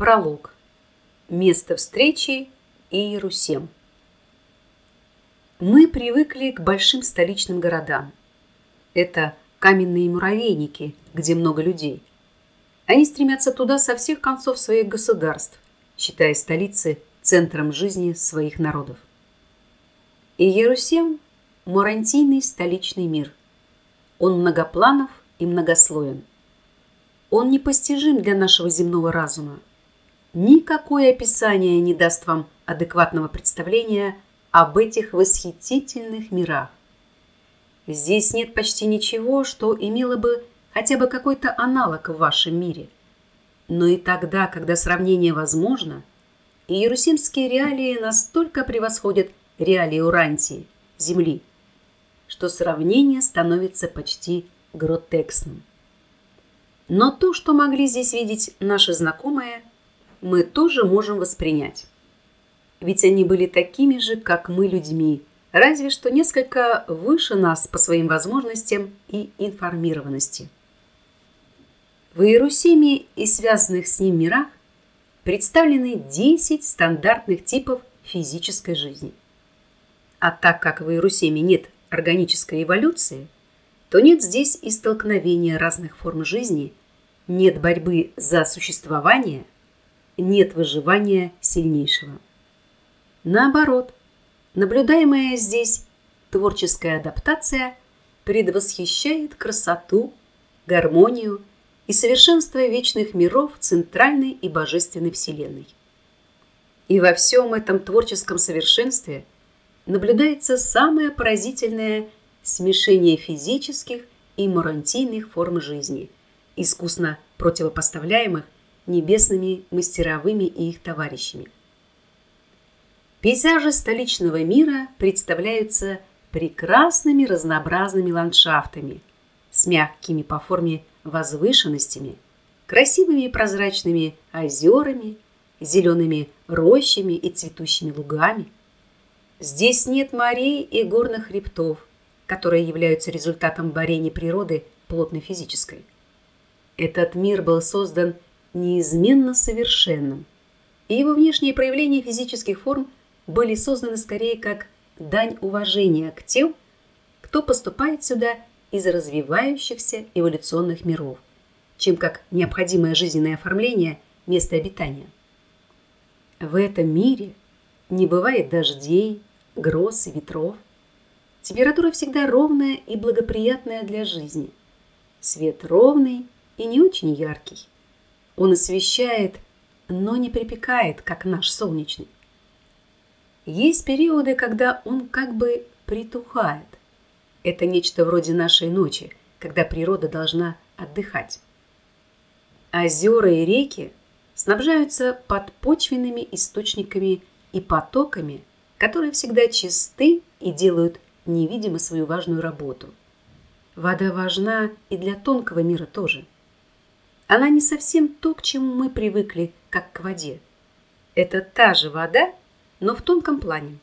Пролог. Место встречи Иерусем. Мы привыкли к большим столичным городам. Это каменные муравейники, где много людей. Они стремятся туда со всех концов своих государств, считая столицы центром жизни своих народов. Иерусем – мурантийный столичный мир. Он многопланов и многослоен. Он непостижим для нашего земного разума – Никакое описание не даст вам адекватного представления об этих восхитительных мирах. Здесь нет почти ничего, что имело бы хотя бы какой-то аналог в вашем мире. Но и тогда, когда сравнение возможно, иерусимские реалии настолько превосходят реалии Урантии, Земли, что сравнение становится почти гротексным. Но то, что могли здесь видеть наши знакомые – мы тоже можем воспринять. Ведь они были такими же, как мы, людьми, разве что несколько выше нас по своим возможностям и информированности. В Иерусалиме и связанных с ним мирах представлены 10 стандартных типов физической жизни. А так как в Иерусалиме нет органической эволюции, то нет здесь и столкновения разных форм жизни, нет борьбы за существование – нет выживания сильнейшего. Наоборот, наблюдаемая здесь творческая адаптация предвосхищает красоту, гармонию и совершенство вечных миров центральной и божественной Вселенной. И во всем этом творческом совершенстве наблюдается самое поразительное смешение физических и морантийных форм жизни, искусно противопоставляемых небесными мастеровыми и их товарищами. Пейзажи столичного мира представляются прекрасными разнообразными ландшафтами с мягкими по форме возвышенностями, красивыми прозрачными озерами, зелеными рощами и цветущими лугами. Здесь нет морей и горных хребтов, которые являются результатом борения природы плотной физической. Этот мир был создан неизменно совершенным, и его внешние проявления физических форм были созданы скорее как дань уважения к тем, кто поступает сюда из развивающихся эволюционных миров, чем как необходимое жизненное оформление места обитания. В этом мире не бывает дождей, гроз и ветров. Температура всегда ровная и благоприятная для жизни. Свет ровный и не очень яркий. Он освещает, но не припекает, как наш солнечный. Есть периоды, когда он как бы притухает. Это нечто вроде нашей ночи, когда природа должна отдыхать. Озера и реки снабжаются подпочвенными источниками и потоками, которые всегда чисты и делают невидимо свою важную работу. Вода важна и для тонкого мира тоже – она не совсем то, к чему мы привыкли, как к воде. Это та же вода, но в тонком плане.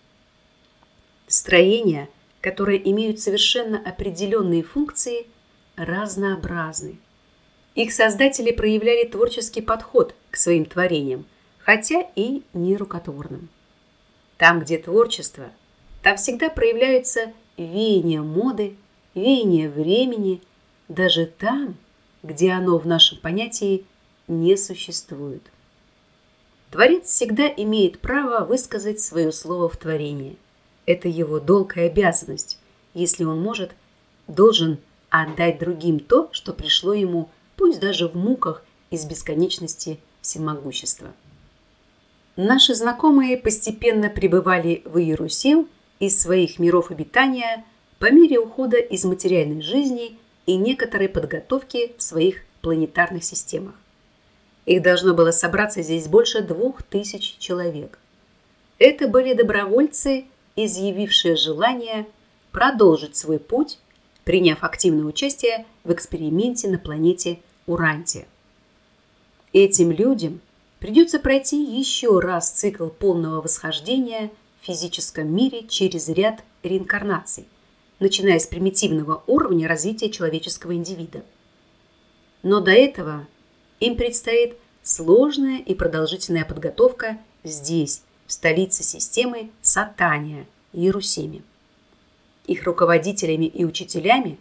Строения, которые имеют совершенно определенные функции, разнообразны. Их создатели проявляли творческий подход к своим творениям, хотя и не рукотворным. Там, где творчество, там всегда проявляются веяния моды, веяния времени, даже там – где оно в нашем понятии не существует. Творец всегда имеет право высказать свое слово в творении. Это его долг и обязанность. Если он может, должен отдать другим то, что пришло ему, пусть даже в муках из бесконечности всемогущества. Наши знакомые постепенно пребывали в Иерусалим из своих миров обитания по мере ухода из материальной жизни – и некоторой подготовки в своих планетарных системах. Их должно было собраться здесь больше двух тысяч человек. Это были добровольцы, изъявившие желание продолжить свой путь, приняв активное участие в эксперименте на планете Урантия. Этим людям придется пройти еще раз цикл полного восхождения в физическом мире через ряд реинкарнаций – начиная с примитивного уровня развития человеческого индивида. Но до этого им предстоит сложная и продолжительная подготовка здесь, в столице системы Сатания, Иерусалиме. Их руководителями и учителями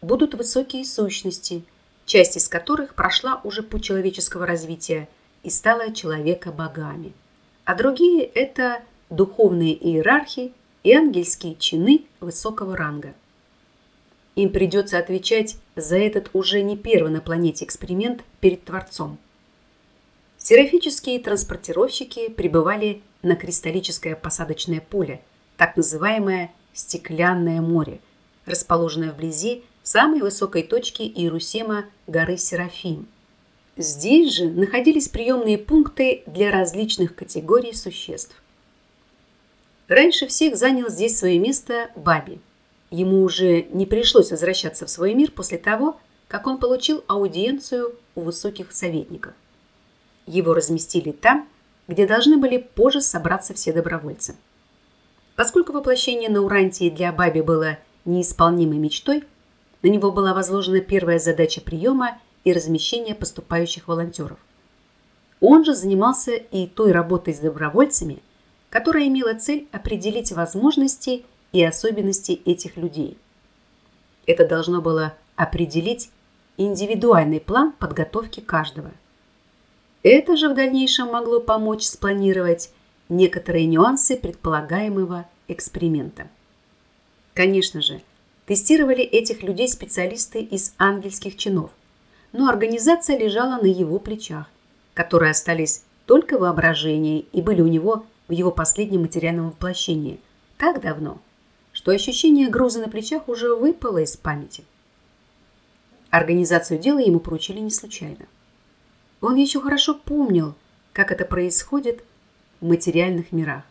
будут высокие сущности, часть из которых прошла уже путь человеческого развития и стала человека богами, а другие – это духовные иерархи и ангельские чины высокого ранга. Им придется отвечать за этот уже не первый на планете эксперимент перед Творцом. Серафические транспортировщики прибывали на кристаллическое посадочное поле, так называемое «стеклянное море», расположенное вблизи самой высокой точки Иерусема горы Серафим. Здесь же находились приемные пункты для различных категорий существ. Раньше всех занял здесь свое место Баби – Ему уже не пришлось возвращаться в свой мир после того, как он получил аудиенцию у высоких советников. Его разместили там, где должны были позже собраться все добровольцы. Поскольку воплощение на Урантии для Баби было неисполнимой мечтой, на него была возложена первая задача приема и размещения поступающих волонтеров. Он же занимался и той работой с добровольцами, которая имела цель определить возможности и особенности этих людей. Это должно было определить индивидуальный план подготовки каждого. Это же в дальнейшем могло помочь спланировать некоторые нюансы предполагаемого эксперимента. Конечно же, тестировали этих людей специалисты из ангельских чинов, но организация лежала на его плечах, которые остались только в воображении и были у него в его последнем материальном воплощении так давно – что ощущение груза на плечах уже выпало из памяти. Организацию дела ему поручили не случайно. Он еще хорошо помнил, как это происходит в материальных мирах.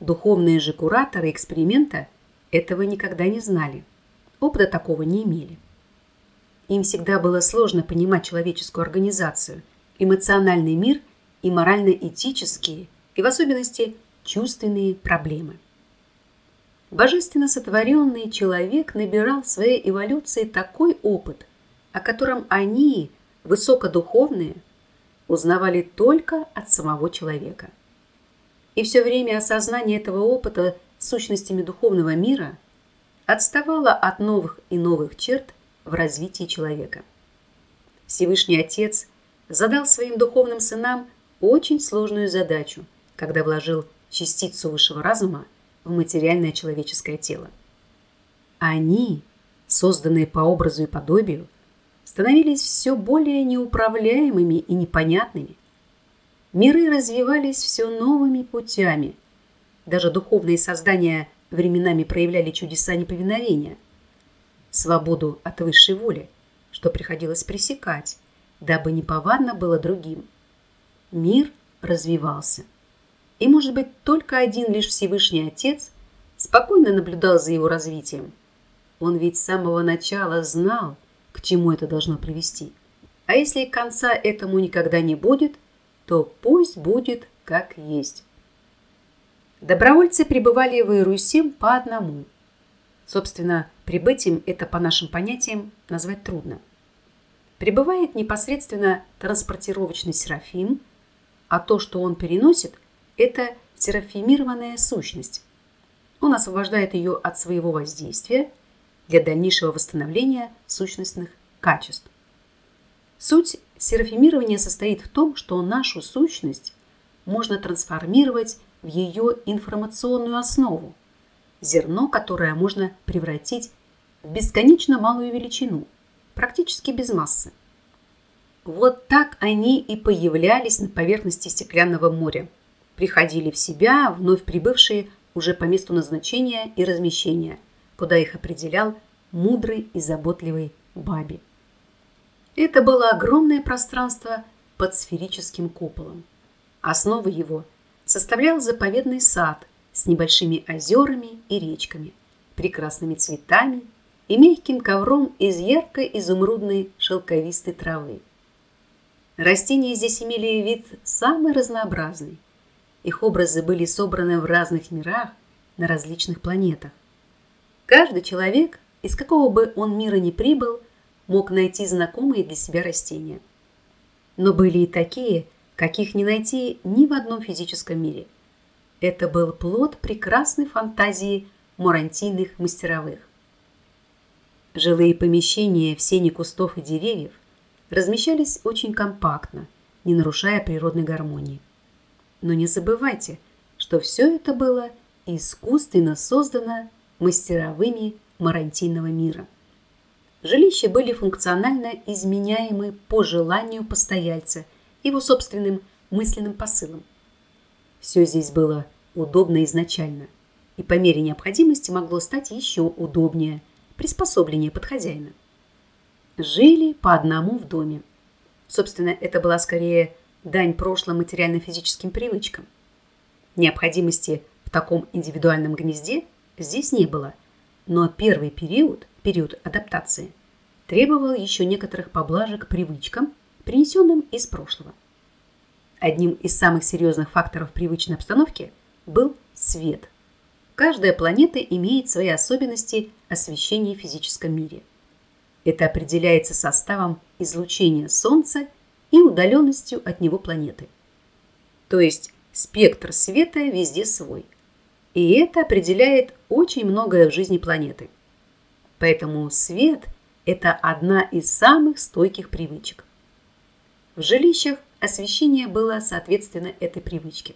Духовные же кураторы эксперимента этого никогда не знали, опыта такого не имели. Им всегда было сложно понимать человеческую организацию, эмоциональный мир и морально-этические, и в особенности чувственные проблемы. Божественно сотворенный человек набирал в своей эволюции такой опыт, о котором они, высокодуховные, узнавали только от самого человека. И все время осознание этого опыта сущностями духовного мира отставало от новых и новых черт в развитии человека. Всевышний Отец задал своим духовным сынам очень сложную задачу, когда вложил частицу высшего разума в материальное человеческое тело. Они, созданные по образу и подобию, становились все более неуправляемыми и непонятными. Миры развивались все новыми путями. Даже духовные создания временами проявляли чудеса неповиновения. Свободу от высшей воли, что приходилось пресекать, дабы неповадно было другим. Мир развивался. И, может быть, только один лишь Всевышний Отец спокойно наблюдал за его развитием. Он ведь с самого начала знал, к чему это должно привести. А если конца этому никогда не будет, то пусть будет как есть. Добровольцы прибывали в Иерусалим по одному. Собственно, прибытием это по нашим понятиям назвать трудно. Прибывает непосредственно транспортировочный серафим, а то, что он переносит, это серафимированная сущность. Он освобождает ее от своего воздействия для дальнейшего восстановления сущностных качеств. Суть серафимирования состоит в том, что нашу сущность можно трансформировать в ее информационную основу, зерно, которое можно превратить в бесконечно малую величину, практически без массы. Вот так они и появлялись на поверхности стеклянного моря – приходили в себя вновь прибывшие уже по месту назначения и размещения, куда их определял мудрый и заботливый Баби. Это было огромное пространство под сферическим куполом. Основой его составлял заповедный сад с небольшими озерами и речками, прекрасными цветами и мягким ковром из яркой изумрудной шелковистой травы. Растения здесь имели вид самый разнообразный – их образы были собраны в разных мирах на различных планетах. Каждый человек, из какого бы он мира ни прибыл, мог найти знакомые для себя растения. Но были и такие, каких не найти ни в одном физическом мире. Это был плод прекрасной фантазии мурантийных мастеровых. Жилые помещения в сене кустов и деревьев размещались очень компактно, не нарушая природной гармонии. Но не забывайте, что все это было искусственно создано мастеровыми марантийного мира. Жилища были функционально изменяемы по желанию постояльца, его собственным мысленным посылам. Все здесь было удобно изначально, и по мере необходимости могло стать еще удобнее, приспособленнее под хозяина. Жили по одному в доме. Собственно, это была скорее дань прошлым материально-физическим привычкам. Необходимости в таком индивидуальном гнезде здесь не было, но первый период, период адаптации, требовал еще некоторых поблажек привычкам, принесенным из прошлого. Одним из самых серьезных факторов привычной обстановки был свет. Каждая планета имеет свои особенности освещения в физическом мире. Это определяется составом излучения Солнца и удаленностью от него планеты. То есть спектр света везде свой. И это определяет очень многое в жизни планеты. Поэтому свет – это одна из самых стойких привычек. В жилищах освещение было соответственно этой привычке.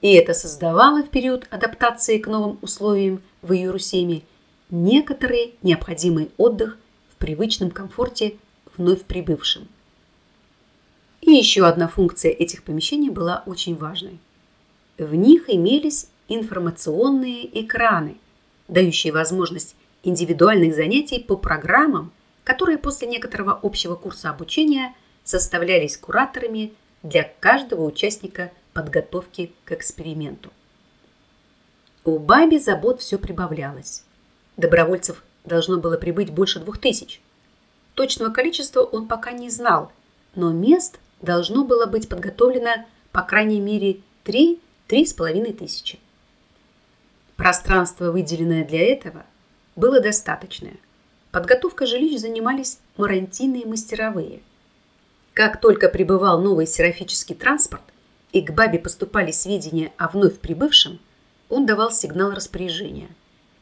И это создавало в период адаптации к новым условиям в Иерусалиме некоторый необходимый отдых в привычном комфорте вновь прибывшим. И еще одна функция этих помещений была очень важной. В них имелись информационные экраны, дающие возможность индивидуальных занятий по программам, которые после некоторого общего курса обучения составлялись кураторами для каждого участника подготовки к эксперименту. У Баби забот все прибавлялось. Добровольцев должно было прибыть больше двух тысяч. Точного количества он пока не знал, но мест должно было быть подготовлено по крайней мере 3-3,5 тысячи. Пространство, выделенное для этого, было достаточное. Подготовкой жилищ занимались марантийные мастеровые. Как только прибывал новый серафический транспорт и к бабе поступали сведения о вновь прибывшем, он давал сигнал распоряжения.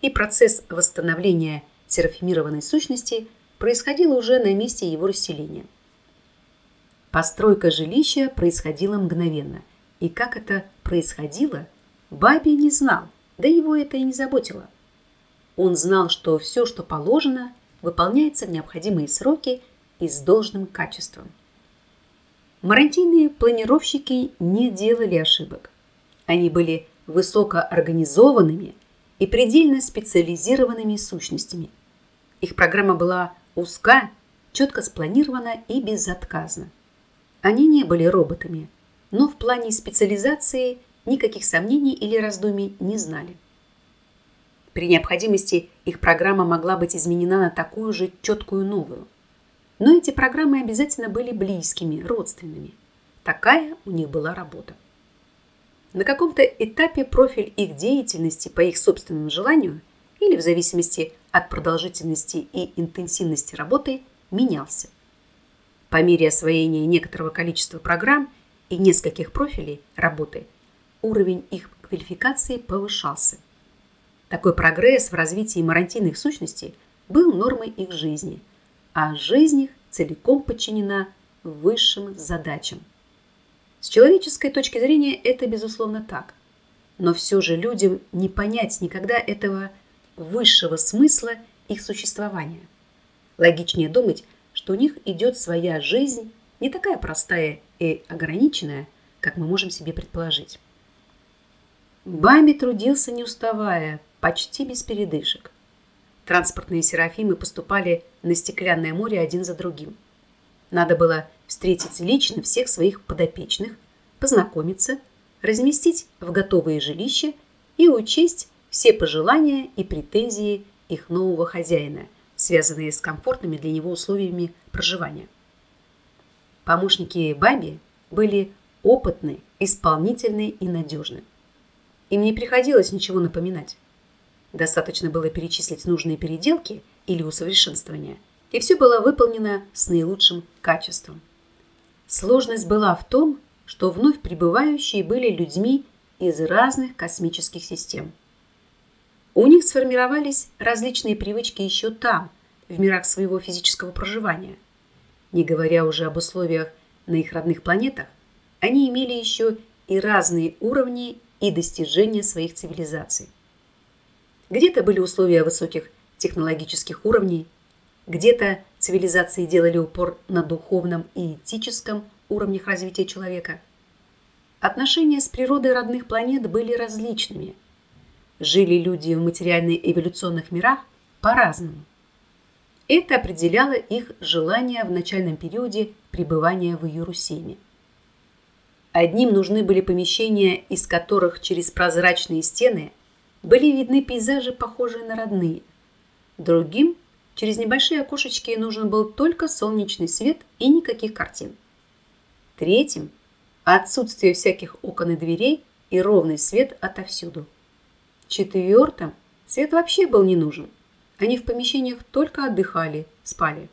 И процесс восстановления серафимированной сущности происходил уже на месте его расселения. Постройка жилища происходила мгновенно. И как это происходило, Баби не знал, да его это и не заботило. Он знал, что все, что положено, выполняется в необходимые сроки и с должным качеством. Марантийные планировщики не делали ошибок. Они были высокоорганизованными и предельно специализированными сущностями. Их программа была узка, четко спланирована и безотказна. Они не были роботами, но в плане специализации никаких сомнений или раздумий не знали. При необходимости их программа могла быть изменена на такую же четкую новую. Но эти программы обязательно были близкими, родственными. Такая у них была работа. На каком-то этапе профиль их деятельности по их собственному желанию или в зависимости от продолжительности и интенсивности работы менялся. По мере освоения некоторого количества программ и нескольких профилей работы, уровень их квалификации повышался. Такой прогресс в развитии марантийных сущностей был нормой их жизни, а жизнь их целиком подчинена высшим задачам. С человеческой точки зрения это безусловно так. Но все же людям не понять никогда этого высшего смысла их существования. Логичнее думать, что у них идет своя жизнь, не такая простая и ограниченная, как мы можем себе предположить. Бами трудился не уставая, почти без передышек. Транспортные серафимы поступали на стеклянное море один за другим. Надо было встретить лично всех своих подопечных, познакомиться, разместить в готовые жилища и учесть все пожелания и претензии их нового хозяина – связанные с комфортными для него условиями проживания. Помощники Баби были опытны, исполнительны и надежны. Им не приходилось ничего напоминать. Достаточно было перечислить нужные переделки или усовершенствования, и все было выполнено с наилучшим качеством. Сложность была в том, что вновь прибывающие были людьми из разных космических систем. У них сформировались различные привычки еще там, в мирах своего физического проживания. Не говоря уже об условиях на их родных планетах, они имели еще и разные уровни и достижения своих цивилизаций. Где-то были условия высоких технологических уровней, где-то цивилизации делали упор на духовном и этическом уровнях развития человека. Отношения с природой родных планет были различными. Жили люди в материально-эволюционных мирах по-разному. Это определяло их желание в начальном периоде пребывания в Иерусалиме. Одним нужны были помещения, из которых через прозрачные стены были видны пейзажи, похожие на родные. Другим через небольшие окошечки нужен был только солнечный свет и никаких картин. Третьим – отсутствие всяких окон и дверей и ровный свет отовсюду. Четвертым – свет вообще был не нужен. Они в помещениях только отдыхали, спали.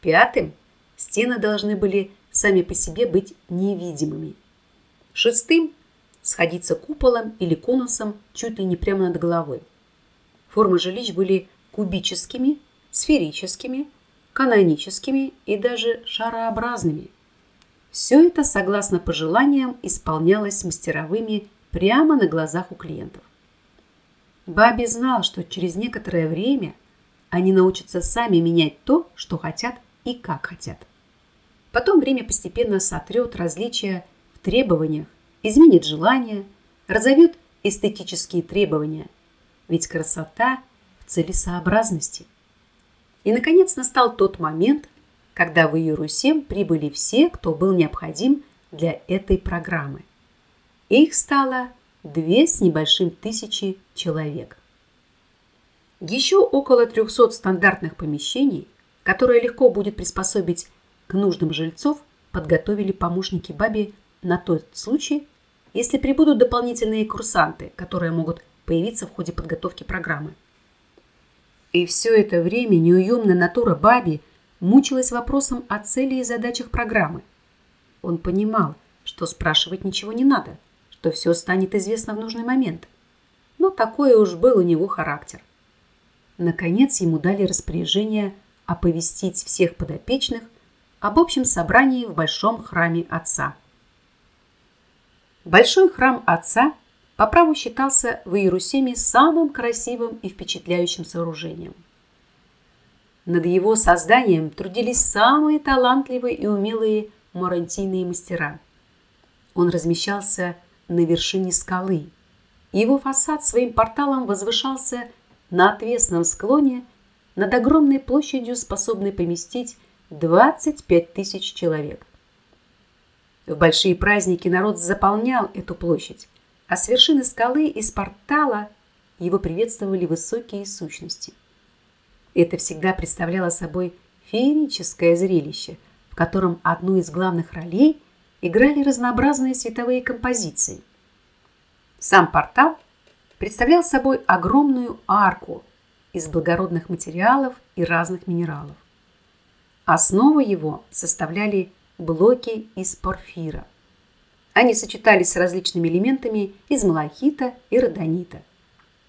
Пятым – стены должны были сами по себе быть невидимыми. Шестым – сходиться куполом или конусом чуть ли не прямо над головой. Формы жилищ были кубическими, сферическими, каноническими и даже шарообразными. Все это, согласно пожеланиям, исполнялось мастеровыми прямо на глазах у клиентов. Баби знал, что через некоторое время они научатся сами менять то, что хотят и как хотят. Потом время постепенно сотрет различия в требованиях, изменит желания, разовьет эстетические требования. Ведь красота в целесообразности. И, наконец, настал тот момент, когда в Иерусалим прибыли все, кто был необходим для этой программы. Их стало две с небольшим тысячи человек. Еще около 300 стандартных помещений, которые легко будет приспособить к нуждам жильцов подготовили помощники Баби на тот случай, если прибудут дополнительные курсанты, которые могут появиться в ходе подготовки программы. И все это время неуемная натура Баби мучилась вопросом о цели и задачах программы. Он понимал, что спрашивать ничего не надо, что все станет известно в нужный момент. Но такой уж был у него характер. Наконец ему дали распоряжение оповестить всех подопечных об общем собрании в Большом храме Отца. Большой храм Отца по праву считался в Иерусалиме самым красивым и впечатляющим сооружением. Над его созданием трудились самые талантливые и умелые марантийные мастера. Он размещался на вершине скалы. Его фасад своим порталом возвышался на отвесном склоне над огромной площадью, способной поместить 25 тысяч человек. В большие праздники народ заполнял эту площадь, а с вершины скалы из портала его приветствовали высокие сущности. Это всегда представляло собой феерическое зрелище, в котором одну из главных ролей играли разнообразные световые композиции. Сам портал представлял собой огромную арку из благородных материалов и разных минералов. Основу его составляли блоки из порфира. Они сочетались с различными элементами из малахита и родонита.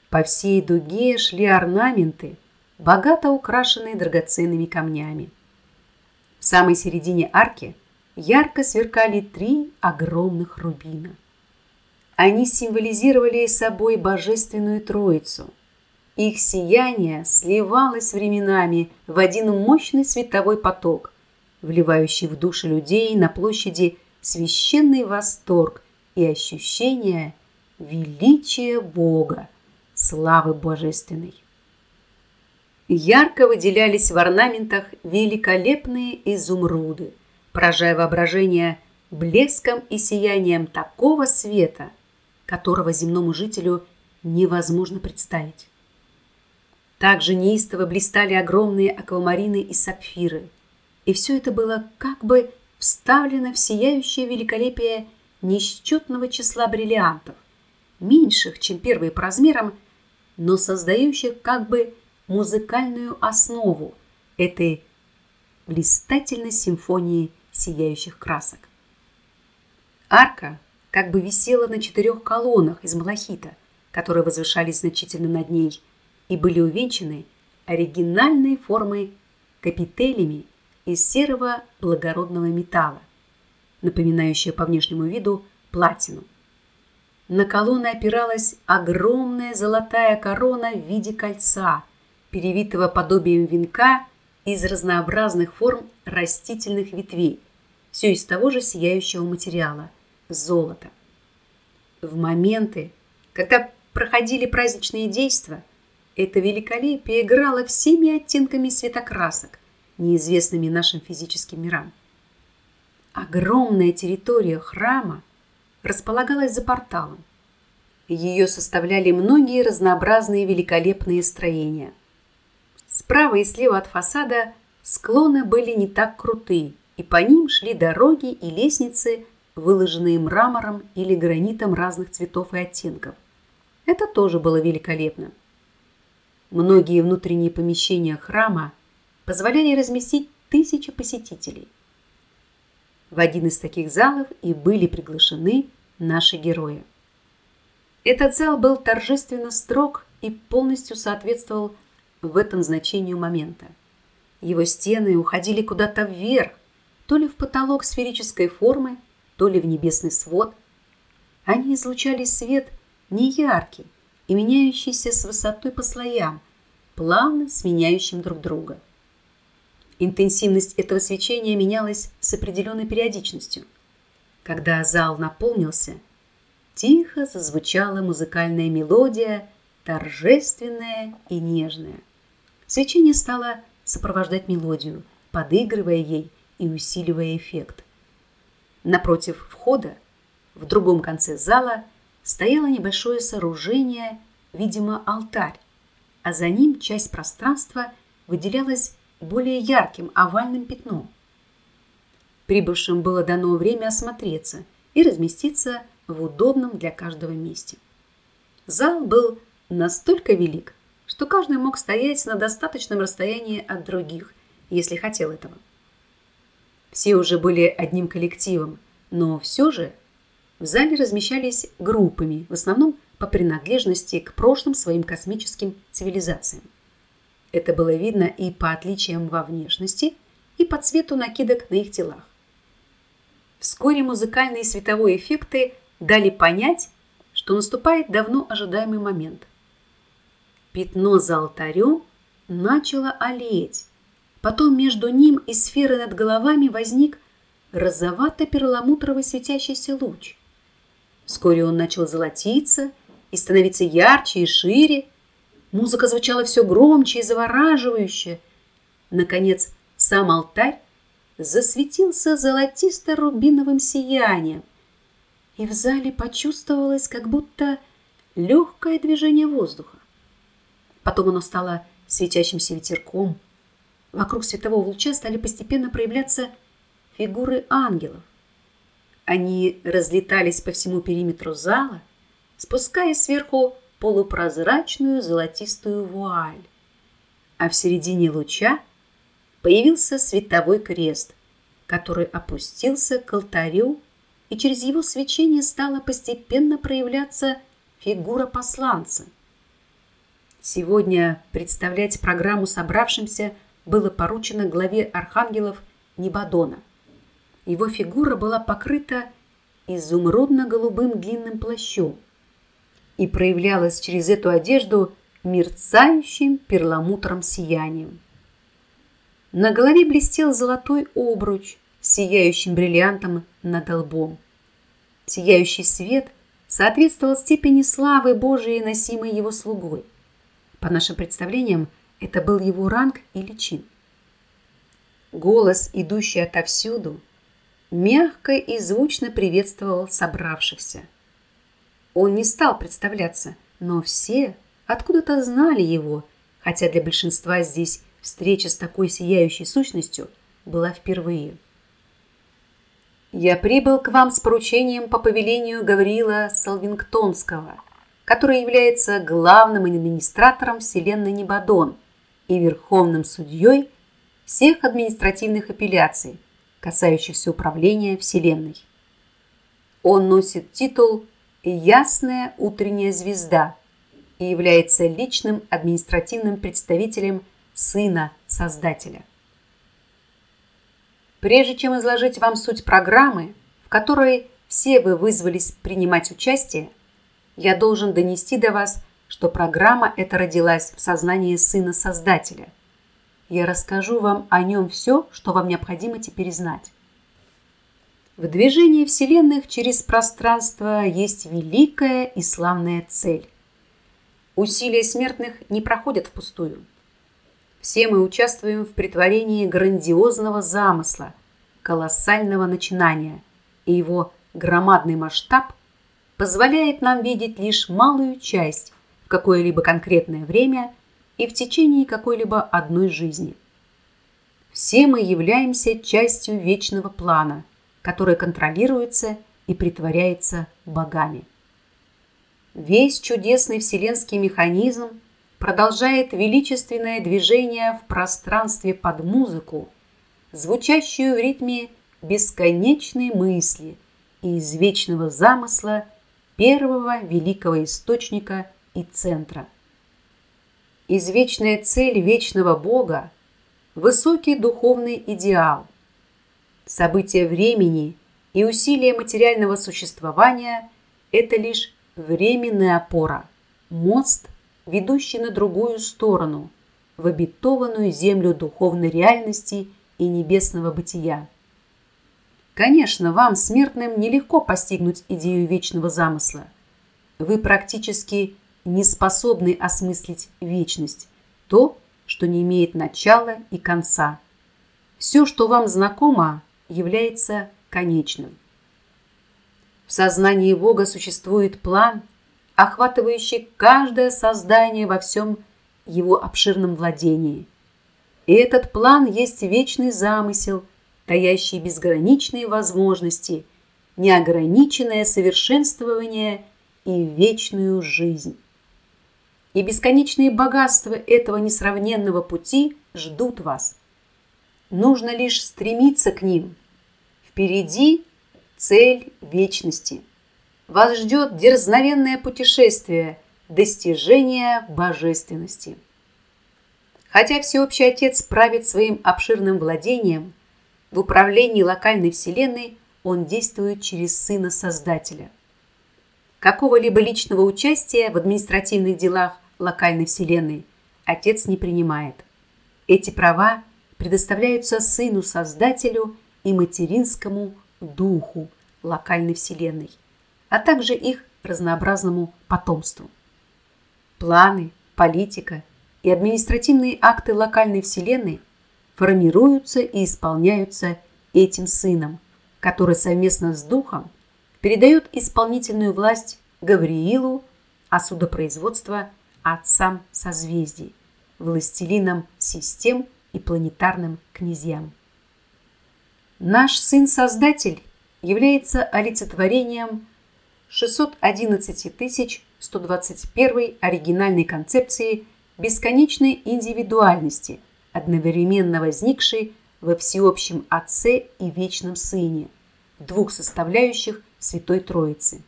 По всей дуге шли орнаменты, богато украшенные драгоценными камнями. В самой середине арки ярко сверкали три огромных рубина. Они символизировали собой божественную троицу – их сияние сливалось временами в один мощный световой поток, вливающий в души людей на площади священный восторг и ощущение величия Бога, славы божественной. Ярко выделялись в орнаментах великолепные изумруды, поражая воображение блеском и сиянием такого света, которого земному жителю невозможно представить. Также неистово блистали огромные аквамарины и сапфиры. И все это было как бы вставлено в сияющее великолепие несчетного числа бриллиантов, меньших, чем первые по размерам, но создающих как бы музыкальную основу этой блистательной симфонии сияющих красок. Арка как бы висела на четырех колоннах из малахита, которые возвышались значительно над ней и были увенчаны оригинальной формой капителями из серого благородного металла, напоминающая по внешнему виду платину. На колонны опиралась огромная золотая корона в виде кольца, перевитого подобием венка из разнообразных форм растительных ветвей, все из того же сияющего материала – золота. В моменты, когда проходили праздничные действия, это великолепие играло всеми оттенками светокрасок, неизвестными нашим физическим мирам. Огромная территория храма располагалась за порталом. Ее составляли многие разнообразные великолепные строения. Справа и слева от фасада склоны были не так крутые, и по ним шли дороги и лестницы, выложенные мрамором или гранитом разных цветов и оттенков. Это тоже было великолепно. Многие внутренние помещения храма позволяли разместить тысячи посетителей. В один из таких залов и были приглашены наши герои. Этот зал был торжественно строг и полностью соответствовал в этом значению момента. Его стены уходили куда-то вверх, то ли в потолок сферической формы, то ли в небесный свод. Они излучали свет неяркий и меняющийся с высотой по слоям, плавно сменяющим друг друга. Интенсивность этого свечения менялась с определенной периодичностью. Когда зал наполнился, тихо зазвучала музыкальная мелодия, торжественная и нежная. Свечение стало сопровождать мелодию, подыгрывая ей и усиливая эффект. Напротив входа, в другом конце зала, стояло небольшое сооружение, видимо, алтарь, а за ним часть пространства выделялась более ярким овальным пятном. Прибывшим было дано время осмотреться и разместиться в удобном для каждого месте. Зал был настолько велик, что каждый мог стоять на достаточном расстоянии от других, если хотел этого. Все уже были одним коллективом, но все же в зале размещались группами, в основном по принадлежности к прошлым своим космическим цивилизациям. Это было видно и по отличиям во внешности, и по цвету накидок на их телах. Вскоре музыкальные и световые эффекты дали понять, что наступает давно ожидаемый момент. Пятно за алтарем начало олеть. Потом между ним и сферой над головами возник розовато-перламутровый светящийся луч. Вскоре он начал золотиться и становиться ярче и шире. Музыка звучала все громче и завораживающе. Наконец, сам алтарь засветился золотисто-рубиновым сиянием, и в зале почувствовалось как будто легкое движение воздуха. Потом оно стало светящимся ветерком. Вокруг светового луча стали постепенно проявляться фигуры ангелов. Они разлетались по всему периметру зала, спуская сверху полупрозрачную золотистую вуаль. А в середине луча появился световой крест, который опустился к алтарю и через его свечение стала постепенно проявляться фигура посланца. Сегодня представлять программу собравшимся было поручено главе архангелов Небадона. Его фигура была покрыта изумрудно-голубым длинным плащом и проявлялась через эту одежду мерцающим перламутром сиянием. На голове блестел золотой обруч – сияющим бриллиантом над лбом. Сияющий свет соответствовал степени славы Божией, носимой его слугой. По нашим представлениям, это был его ранг или чин. Голос, идущий отовсюду, мягко и звучно приветствовал собравшихся. Он не стал представляться, но все откуда-то знали его, хотя для большинства здесь встреча с такой сияющей сущностью была впервые. Я прибыл к вам с поручением по повелению Гавриила Салвингтонского, который является главным администратором вселенной Небадон и верховным судьей всех административных апелляций, касающихся управления Вселенной. Он носит титул «Ясная утренняя звезда» и является личным административным представителем Сына Создателя. Прежде чем изложить вам суть программы, в которой все вы вызвались принимать участие, я должен донести до вас, что программа эта родилась в сознании Сына Создателя. Я расскажу вам о нем все, что вам необходимо теперь знать. В движении Вселенных через пространство есть великая и славная цель. Усилия смертных не проходят впустую. Все мы участвуем в притворении грандиозного замысла, колоссального начинания, и его громадный масштаб позволяет нам видеть лишь малую часть какое-либо конкретное время и в течение какой-либо одной жизни. Все мы являемся частью вечного плана, который контролируется и притворяется богами. Весь чудесный вселенский механизм продолжает величественное движение в пространстве под музыку, звучащую в ритме бесконечной мысли и извечного замысла первого великого источника и центра. Извечная цель вечного Бога – высокий духовный идеал – События времени и усилия материального существования – это лишь временная опора, мост, ведущий на другую сторону, в обетованную землю духовной реальности и небесного бытия. Конечно, вам, смертным, нелегко постигнуть идею вечного замысла. Вы практически не способны осмыслить вечность, то, что не имеет начала и конца. Все, что вам знакомо, является конечным. В сознании Бога существует план, охватывающий каждое создание во всем его обширном владении. И этот план есть вечный замысел, таящий безграничные возможности, неограниченное совершенствование и вечную жизнь. И бесконечные богатства этого несравненного пути ждут вас. Нужно лишь стремиться к ним. Впереди цель вечности. Вас ждет дерзновенное путешествие, достижение божественности. Хотя Всеобщий Отец правит своим обширным владением, в управлении локальной Вселенной он действует через Сына Создателя. Какого-либо личного участия в административных делах локальной Вселенной Отец не принимает. Эти права предоставляются Сыну-Создателю и материнскому духу локальной Вселенной, а также их разнообразному потомству. Планы, политика и административные акты локальной Вселенной формируются и исполняются этим сыном, который совместно с духом передает исполнительную власть Гавриилу, а судопроизводство отцам созвездий, властелинам систем – и планетарным князьям. Наш Сын-Создатель является олицетворением 611 121 оригинальной концепции бесконечной индивидуальности, одновременно возникшей во всеобщем Отце и Вечном Сыне, двух составляющих Святой Троицы.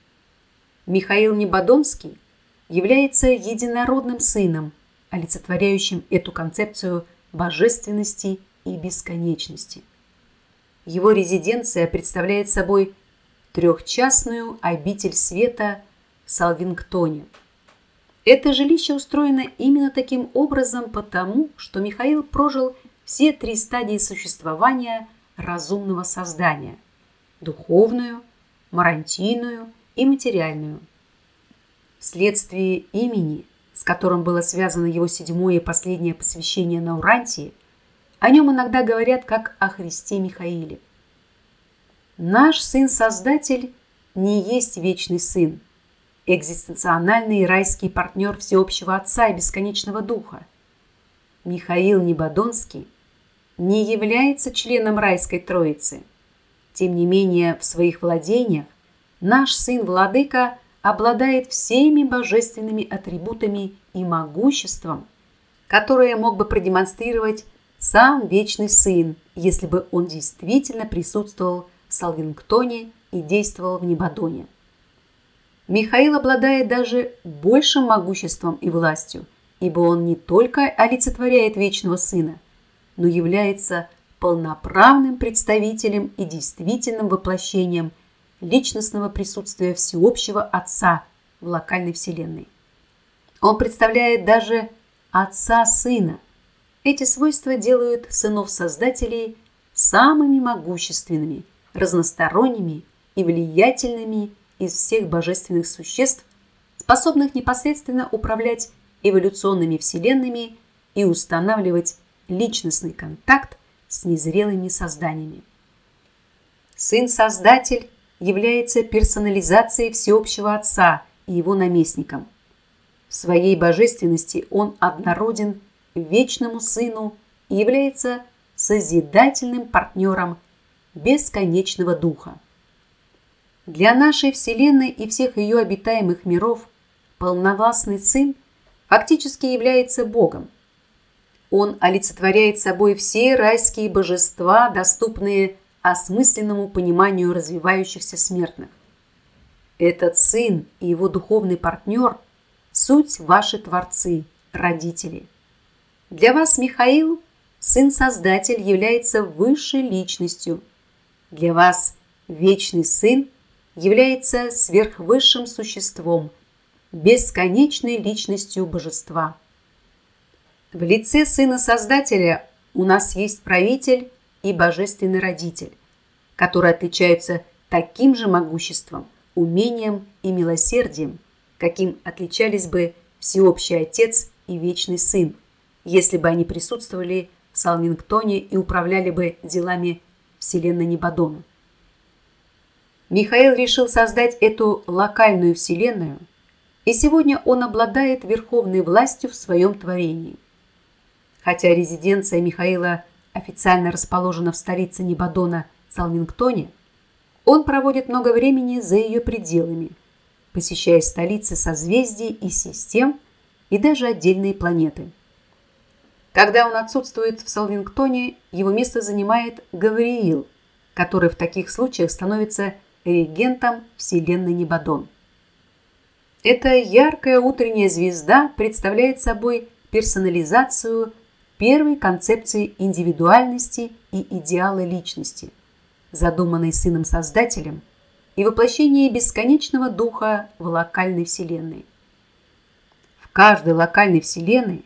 Михаил Небодонский является единородным сыном, олицетворяющим эту концепцию божественности и бесконечности. Его резиденция представляет собой трехчастную обитель света в Салвингтоне. Это жилище устроено именно таким образом потому, что Михаил прожил все три стадии существования разумного создания – духовную, марантийную и материальную. Вследствие имени с которым было связано его седьмое и последнее посвящение на Урантии, о нем иногда говорят как о Христе Михаиле. Наш Сын-Создатель не есть вечный Сын, экзистенциональный и райский партнер всеобщего Отца и Бесконечного Духа. Михаил Небодонский не является членом райской Троицы. Тем не менее, в своих владениях наш Сын-Владыка обладает всеми божественными атрибутами и могуществом, которые мог бы продемонстрировать сам Вечный Сын, если бы он действительно присутствовал в Салвингтоне и действовал в Небадоне. Михаил обладает даже большим могуществом и властью, ибо он не только олицетворяет Вечного Сына, но является полноправным представителем и действительным воплощением личностного присутствия всеобщего Отца в локальной Вселенной. Он представляет даже Отца Сына. Эти свойства делают сынов-создателей самыми могущественными, разносторонними и влиятельными из всех божественных существ, способных непосредственно управлять эволюционными вселенными и устанавливать личностный контакт с незрелыми созданиями. Сын-создатель является персонализацией всеобщего Отца и его наместником. В своей божественности он однороден вечному Сыну и является созидательным партнером бесконечного Духа. Для нашей Вселенной и всех ее обитаемых миров полновластный Сын фактически является Богом. Он олицетворяет собой все райские божества, доступные осмысленному пониманию развивающихся смертных. Этот сын и его духовный партнер – суть ваши творцы, родители. Для вас Михаил, сын-создатель, является высшей личностью. Для вас вечный сын является сверхвысшим существом, бесконечной личностью божества. В лице Сына Создателя у нас есть правитель и божественный родитель, которые отличаются таким же могуществом, умением и милосердием, каким отличались бы всеобщий Отец и Вечный Сын, если бы они присутствовали в Салмингтоне и управляли бы делами Вселенной Небадона. Михаил решил создать эту локальную Вселенную, и сегодня он обладает верховной властью в своем творении. Хотя резиденция Михаила официально расположена в столице Небадона Салмингтоне, он проводит много времени за ее пределами, посещая столицы созвездий и систем и даже отдельные планеты. Когда он отсутствует в Салвингтоне, его место занимает Гавриил, который в таких случаях становится регентом Вселенной Небадон. Эта яркая утренняя звезда представляет собой персонализацию первой концепции индивидуальности и идеала личности, задуманной Сыном-Создателем, и воплощение бесконечного духа в локальной Вселенной. В каждой локальной Вселенной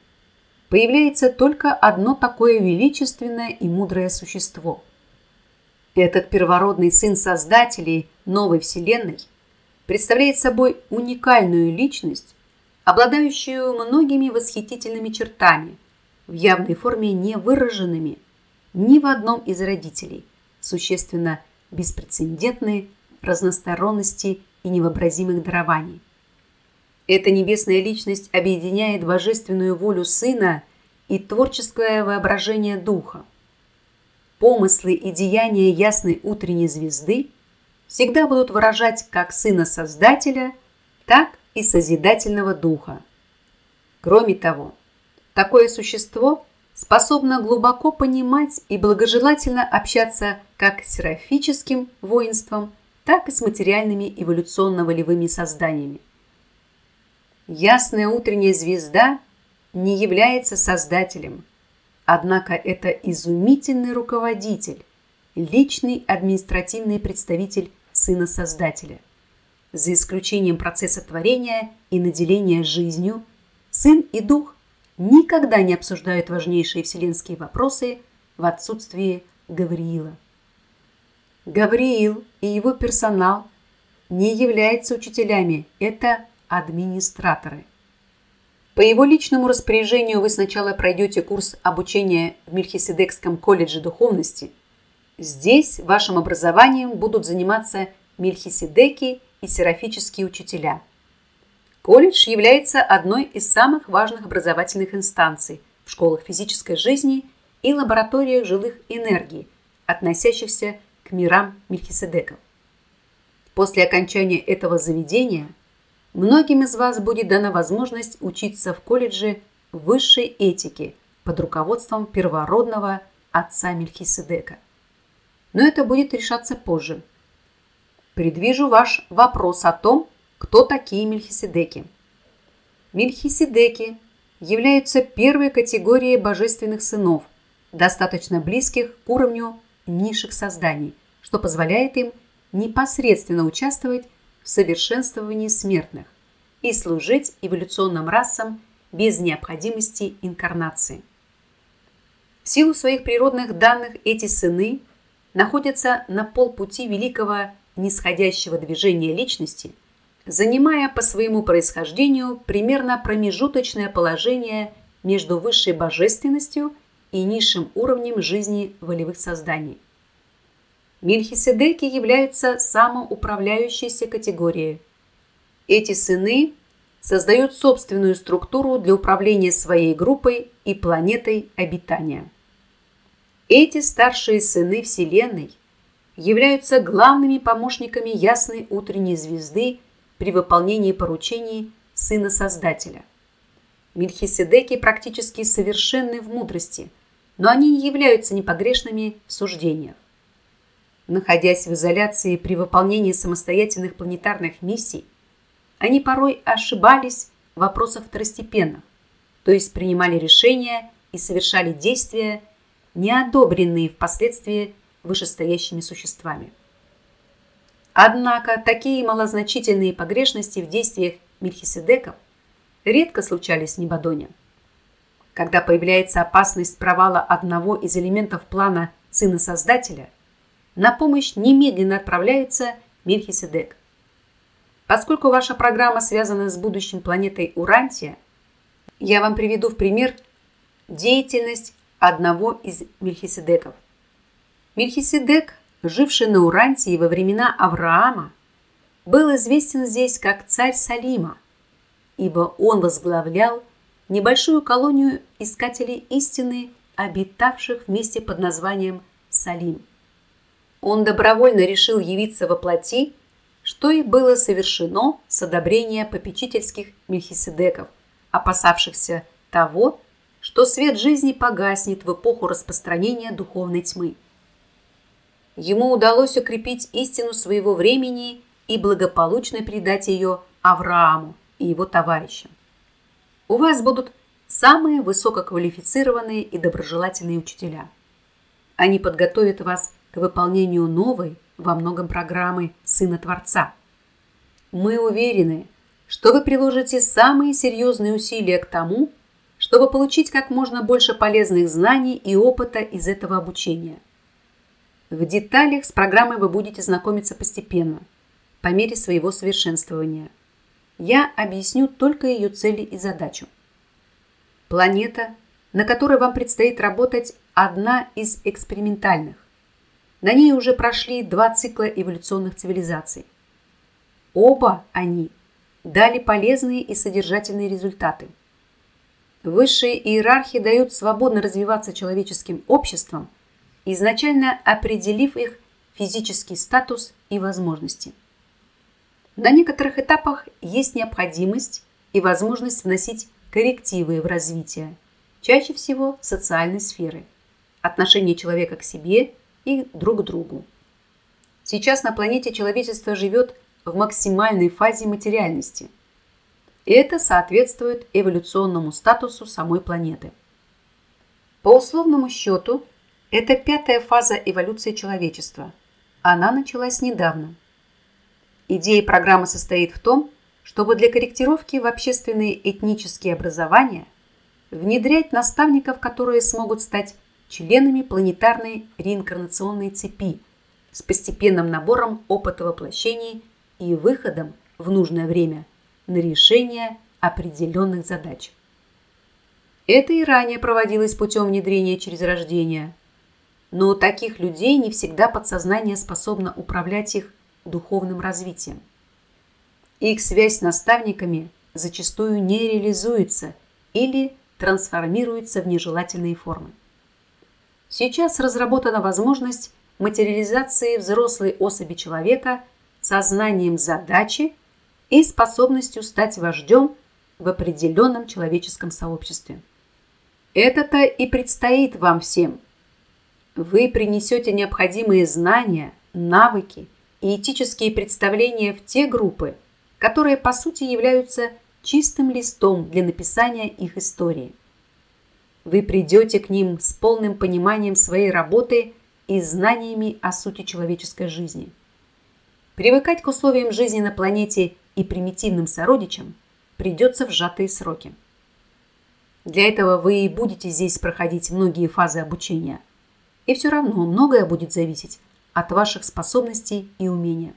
появляется только одно такое величественное и мудрое существо – этот первородный сын создателей новой Вселенной представляет собой уникальную личность, обладающую многими восхитительными чертами, в явной форме не выраженными ни в одном из родителей, существенно беспрецедентной разносторонности и невообразимых дарований. Эта небесная личность объединяет божественную волю Сына и творческое воображение Духа помыслы и деяния ясной утренней звезды всегда будут выражать как Сына Создателя, так и Созидательного Духа. Кроме того, такое существо способно глубоко понимать и благожелательно общаться как с серафическим воинством, так и с материальными эволюционно-волевыми созданиями. Ясная утренняя звезда не является создателем – Однако это изумительный руководитель, личный административный представитель Сына Создателя. За исключением процесса творения и наделения жизнью, Сын и Дух никогда не обсуждают важнейшие вселенские вопросы в отсутствии Гавриила. Гавриил и его персонал не являются учителями, это администраторы – по его личному распоряжению вы сначала пройдете курс обучения в Мельхиседекском колледже духовности. Здесь вашим образованием будут заниматься мельхиседеки и серафические учителя. Колледж является одной из самых важных образовательных инстанций в школах физической жизни и лабораториях жилых энергий, относящихся к мирам Мельхиседеков. После окончания этого заведения – Многим из вас будет дана возможность учиться в колледже высшей этики под руководством первородного отца Мельхиседека. Но это будет решаться позже. Предвижу ваш вопрос о том, кто такие Мельхиседеки. Мельхиседеки являются первой категорией божественных сынов, достаточно близких к уровню низших созданий, что позволяет им непосредственно участвовать в совершенствовании смертных и служить эволюционным расам без необходимости инкарнации. В силу своих природных данных эти сыны находятся на полпути великого нисходящего движения личности, занимая по своему происхождению примерно промежуточное положение между высшей божественностью и низшим уровнем жизни волевых созданий. Мельхиседеки являются самоуправляющейся категорией. Эти сыны создают собственную структуру для управления своей группой и планетой обитания. Эти старшие сыны Вселенной являются главными помощниками ясной утренней звезды при выполнении поручений Сына Создателя. Мельхиседеки практически совершенны в мудрости, но они не являются непогрешными в суждениях. Находясь в изоляции при выполнении самостоятельных планетарных миссий, они порой ошибались в вопросах второстепенных, то есть принимали решения и совершали действия, не одобренные впоследствии вышестоящими существами. Однако такие малозначительные погрешности в действиях Мельхиседеков редко случались в Небадоне. Когда появляется опасность провала одного из элементов плана Сына Создателя, на помощь немедленно отправляется Мельхиседек. Поскольку ваша программа связана с будущим планетой Урантия, я вам приведу в пример деятельность одного из Мельхиседеков. Мельхиседек, живший на Урантии во времена Авраама, был известен здесь как царь Салима, ибо он возглавлял небольшую колонию искателей истины, обитавших вместе под названием Салим. Он добровольно решил явиться во плоти, что и было совершено с одобрения попечительских мельхиседеков, опасавшихся того, что свет жизни погаснет в эпоху распространения духовной тьмы. Ему удалось укрепить истину своего времени и благополучно передать ее Аврааму и его товарищам. У вас будут самые высококвалифицированные и доброжелательные учителя. Они подготовят вас к выполнению новой, во многом программы Сына Творца. Мы уверены, что вы приложите самые серьезные усилия к тому, чтобы получить как можно больше полезных знаний и опыта из этого обучения. В деталях с программой вы будете знакомиться постепенно, по мере своего совершенствования. Я объясню только ее цели и задачу. Планета, на которой вам предстоит работать, одна из экспериментальных. На ней уже прошли два цикла эволюционных цивилизаций. Оба они дали полезные и содержательные результаты. Высшие иерархии дают свободно развиваться человеческим обществом, изначально определив их физический статус и возможности. На некоторых этапах есть необходимость и возможность вносить коррективы в развитие, чаще всего социальной сферы, отношение человека к себе – и друг другу. Сейчас на планете человечество живет в максимальной фазе материальности. Это соответствует эволюционному статусу самой планеты. По условному счету, это пятая фаза эволюции человечества. Она началась недавно. Идея программы состоит в том, чтобы для корректировки в общественные этнические образования внедрять наставников, которые смогут стать членами планетарной реинкарнационной цепи с постепенным набором опыта воплощений и выходом в нужное время на решение определенных задач. Это и ранее проводилось путем внедрения через рождение, но у таких людей не всегда подсознание способно управлять их духовным развитием. Их связь с наставниками зачастую не реализуется или трансформируется в нежелательные формы. Сейчас разработана возможность материализации взрослой особи человека сознанием задачи и способностью стать вождем в определенном человеческом сообществе. Это-то и предстоит вам всем. Вы принесете необходимые знания, навыки и этические представления в те группы, которые по сути являются чистым листом для написания их истории. Вы придете к ним с полным пониманием своей работы и знаниями о сути человеческой жизни. Привыкать к условиям жизни на планете и примитивным сородичам придется в сжатые сроки. Для этого вы и будете здесь проходить многие фазы обучения. И все равно многое будет зависеть от ваших способностей и умения.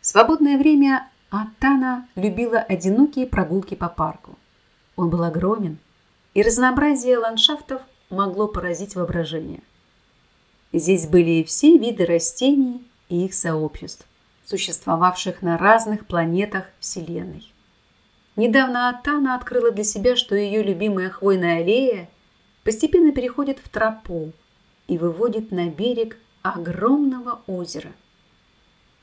Свободное время Атана любила одинокие прогулки по парку. Он был огромен, и разнообразие ландшафтов могло поразить воображение. Здесь были все виды растений и их сообществ, существовавших на разных планетах Вселенной. Недавно Атана открыла для себя, что ее любимая хвойная аллея постепенно переходит в тропу и выводит на берег огромного озера –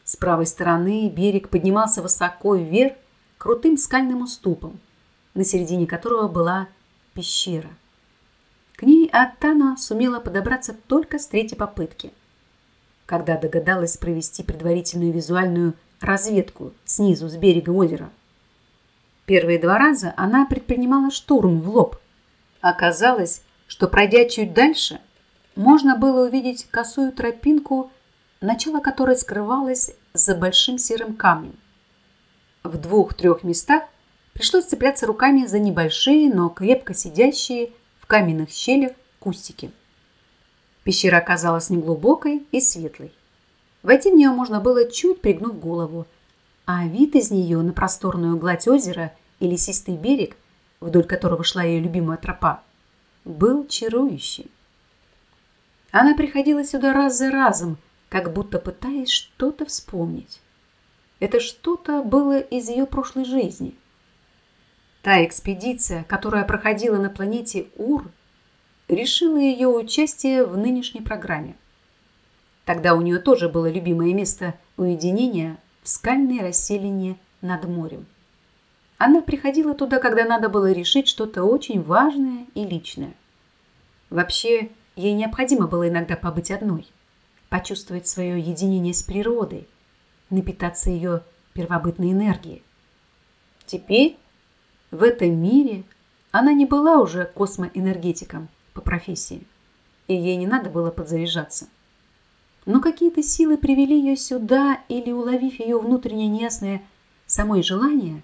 с правой стороны берег поднимался высоко вверх крутым скальным уступом, на середине которого была пещера. К ней Аттана сумела подобраться только с третьей попытки, когда догадалась провести предварительную визуальную разведку снизу с берега озера. Первые два раза она предпринимала штурм в лоб. Оказалось, что пройдя чуть дальше, можно было увидеть косую тропинку начало которой скрывалось за большим серым камнем. В двух-трех местах пришлось цепляться руками за небольшие, но крепко сидящие в каменных щелях кустики. Пещера оказалась неглубокой и светлой. Войти в нее можно было чуть пригнув голову, а вид из нее на просторную гладь озера и лесистый берег, вдоль которого шла ее любимая тропа, был чарующий. Она приходила сюда раз за разом, как будто пытаясь что-то вспомнить. Это что-то было из ее прошлой жизни. Та экспедиция, которая проходила на планете Ур, решила ее участие в нынешней программе. Тогда у нее тоже было любимое место уединения в скальной расселине над морем. Она приходила туда, когда надо было решить что-то очень важное и личное. Вообще, ей необходимо было иногда побыть одной почувствовать свое единение с природой, напитаться ее первобытной энергией. Теперь в этом мире она не была уже космоэнергетиком по профессии, и ей не надо было подзаряжаться. Но какие-то силы привели ее сюда или, уловив ее внутреннее неясное самое желание,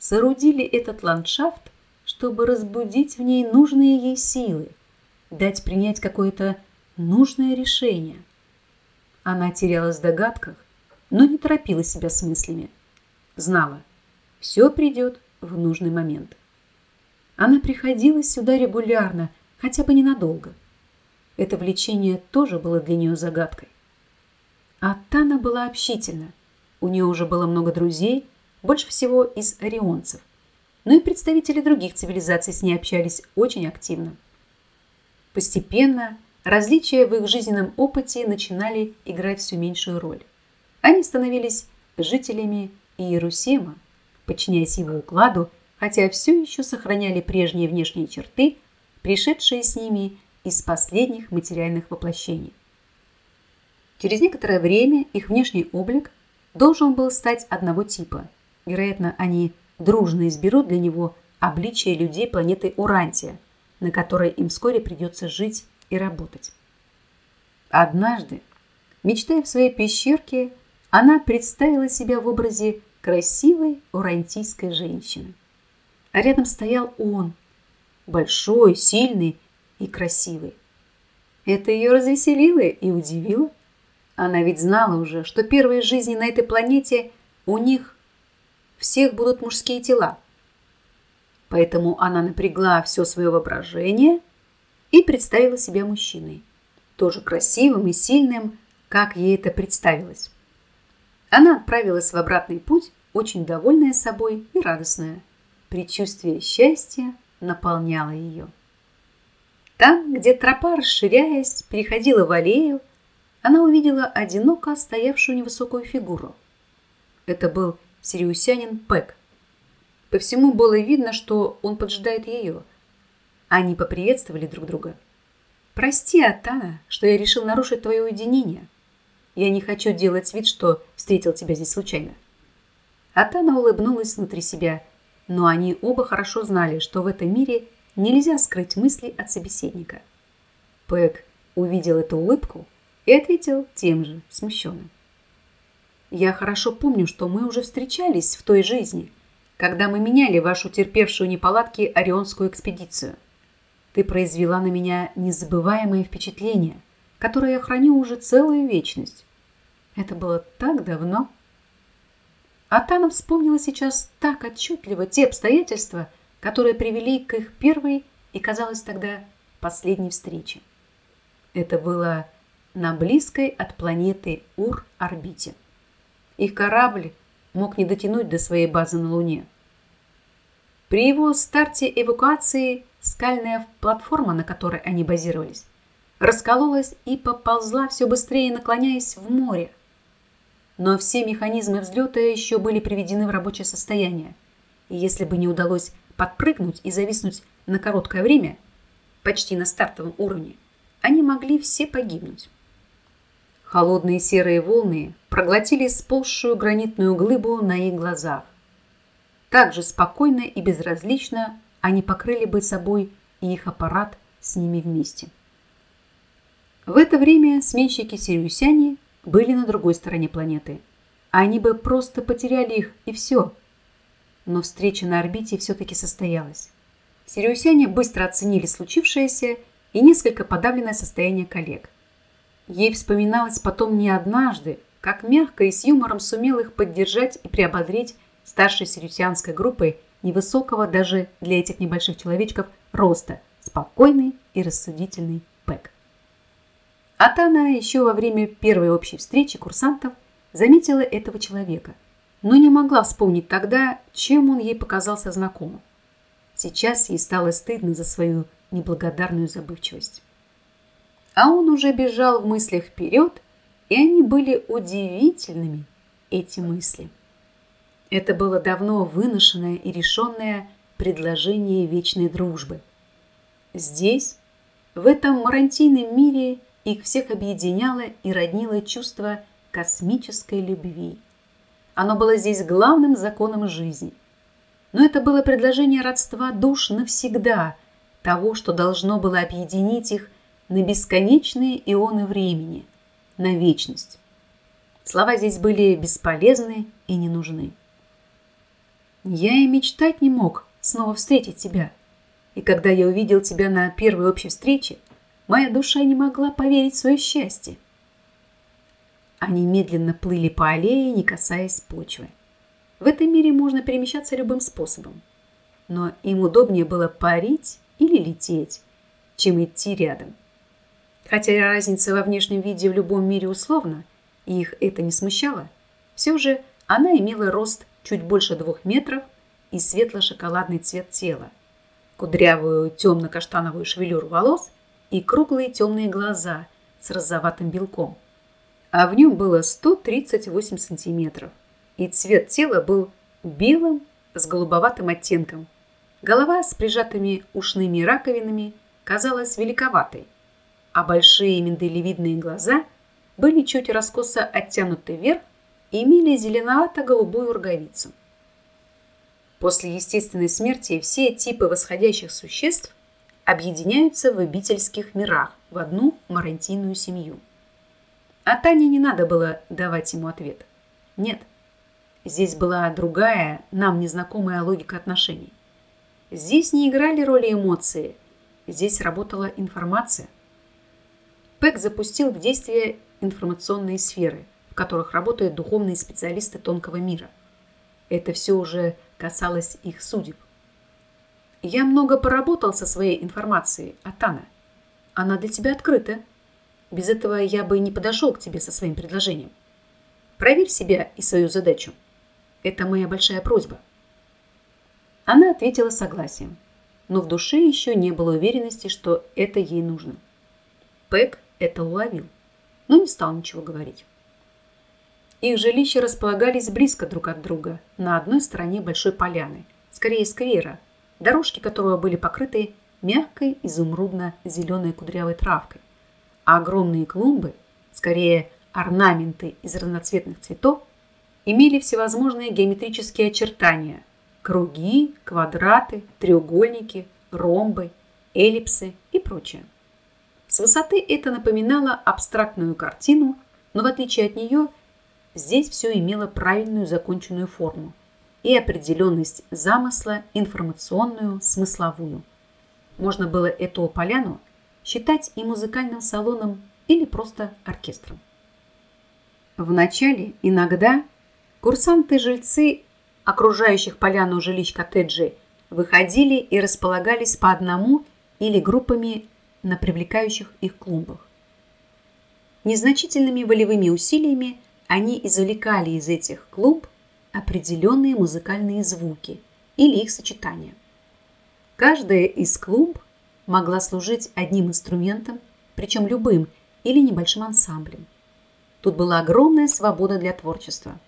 соорудили этот ландшафт, чтобы разбудить в ней нужные ей силы, дать принять какое-то нужное решение – она терялась в догадках, но не торопила себя с мыслями. Знала, все придет в нужный момент. Она приходила сюда регулярно, хотя бы ненадолго. Это влечение тоже было для нее загадкой. А Тана была общительна. У нее уже было много друзей, больше всего из орионцев. Но и представители других цивилизаций с ней общались очень активно. Постепенно различия в их жизненном опыте начинали играть все меньшую роль. Они становились жителями Иерусема, подчиняясь его укладу, хотя все еще сохраняли прежние внешние черты, пришедшие с ними из последних материальных воплощений. Через некоторое время их внешний облик должен был стать одного типа. Вероятно, они дружно изберут для него обличие людей планеты Урантия, на которой им вскоре придется жить и работать. Однажды, мечтая в своей пещерке, она представила себя в образе красивой урантийской женщины. А рядом стоял он, большой, сильный и красивый. Это ее развеселило и удивило. Она ведь знала уже, что первые жизни на этой планете у них всех будут мужские тела. Поэтому она напрягла все свое воображение – и представила себя мужчиной, тоже красивым и сильным, как ей это представилось. Она отправилась в обратный путь, очень довольная собой и радостная. Предчувствие счастья наполняло ее. Там, где тропа, расширяясь, переходила в аллею, она увидела одиноко стоявшую невысокую фигуру. Это был сириусянин Пэк. По всему было видно, что он поджидает ее – Они поприветствовали друг друга. «Прости, Атана, что я решил нарушить твое уединение. Я не хочу делать вид, что встретил тебя здесь случайно». Атана улыбнулась внутри себя, но они оба хорошо знали, что в этом мире нельзя скрыть мысли от собеседника. Пэк увидел эту улыбку и ответил тем же, смущенным. «Я хорошо помню, что мы уже встречались в той жизни, когда мы меняли вашу терпевшую неполадки Орионскую экспедицию. Ты произвела на меня незабываемое впечатление, которое я храню уже целую вечность. Это было так давно». Атана вспомнила сейчас так отчетливо те обстоятельства, которые привели к их первой и, казалось тогда, последней встрече. Это было на близкой от планеты Ур орбите. Их корабль мог не дотянуть до своей базы на Луне. При его старте эвакуации скальная платформа, на которой они базировались, раскололась и поползла все быстрее, наклоняясь в море. Но все механизмы взлета еще были приведены в рабочее состояние. И если бы не удалось подпрыгнуть и зависнуть на короткое время, почти на стартовом уровне, они могли все погибнуть. Холодные серые волны проглотили сползшую гранитную глыбу на их глазах. Так же спокойно и безразлично они покрыли бы собой и их аппарат с ними вместе. В это время сменщики-сириусяне были на другой стороне планеты. Они бы просто потеряли их, и все. Но встреча на орбите все-таки состоялась. Сириусяне быстро оценили случившееся и несколько подавленное состояние коллег. Ей вспоминалось потом не однажды, как мягко и с юмором сумел их поддержать и приободрить старшей сирюсианской группой невысокого даже для этих небольших человечков роста, спокойный и рассудительный Пэк. Атана еще во время первой общей встречи курсантов заметила этого человека, но не могла вспомнить тогда, чем он ей показался знакомым. Сейчас ей стало стыдно за свою неблагодарную забывчивость. А он уже бежал в мыслях вперед, и они были удивительными, эти мысли. Это было давно выношенное и решенное предложение вечной дружбы. Здесь, в этом марантийном мире, их всех объединяло и роднило чувство космической любви. Оно было здесь главным законом жизни. Но это было предложение родства душ навсегда – того, что должно было объединить их на бесконечные ионы времени, на вечность. Слова здесь были бесполезны и не нужны. Я и мечтать не мог снова встретить тебя. И когда я увидел тебя на первой общей встрече, моя душа не могла поверить в свое счастье. Они медленно плыли по аллее, не касаясь почвы. В этом мире можно перемещаться любым способом. Но им удобнее было парить или лететь, чем идти рядом. Хотя разница во внешнем виде в любом мире условна, и их это не смущало, все же она имела рост чуть больше двух метров и светло-шоколадный цвет тела, кудрявую темно-каштановую шевелюру волос и круглые темные глаза с розоватым белком. А в нем было 138 сантиметров, и цвет тела был белым с голубоватым оттенком – Голова с прижатыми ушными раковинами казалась великоватой, а большие миндалевидные глаза были чуть раскосо оттянуты вверх и имели зеленовато-голубую роговицу. После естественной смерти все типы восходящих существ объединяются в обительских мирах в одну марантийную семью. А Тане не надо было давать ему ответ. Нет, здесь была другая, нам незнакомая логика отношений. Здесь не играли роли эмоции, здесь работала информация. Пэк запустил в действие информационные сферы, в которых работают духовные специалисты тонкого мира. Это все уже касалось их судеб. Я много поработал со своей информацией, Атана. Она для тебя открыта. Без этого я бы не подошел к тебе со своим предложением. Проверь себя и свою задачу. Это моя большая просьба. Она ответила согласием, но в душе еще не было уверенности, что это ей нужно. Пэк это уловил, но не стал ничего говорить. Их жилища располагались близко друг от друга, на одной стороне большой поляны, скорее сквера, дорожки которого были покрыты мягкой изумрудно-зеленой кудрявой травкой, а огромные клумбы, скорее орнаменты из разноцветных цветов, имели всевозможные геометрические очертания – круги, квадраты, треугольники, ромбы, эллипсы и прочее. С высоты это напоминало абстрактную картину, но в отличие от нее здесь все имело правильную законченную форму и определенность замысла информационную, смысловую. Можно было эту поляну считать и музыкальным салоном или просто оркестром. Вначале иногда курсанты-жильцы окружающих поляну жилищ-коттеджей выходили и располагались по одному или группами на привлекающих их клумбах. Незначительными волевыми усилиями они извлекали из этих клумб определенные музыкальные звуки или их сочетания. Каждая из клумб могла служить одним инструментом, причем любым или небольшим ансамблем. Тут была огромная свобода для творчества.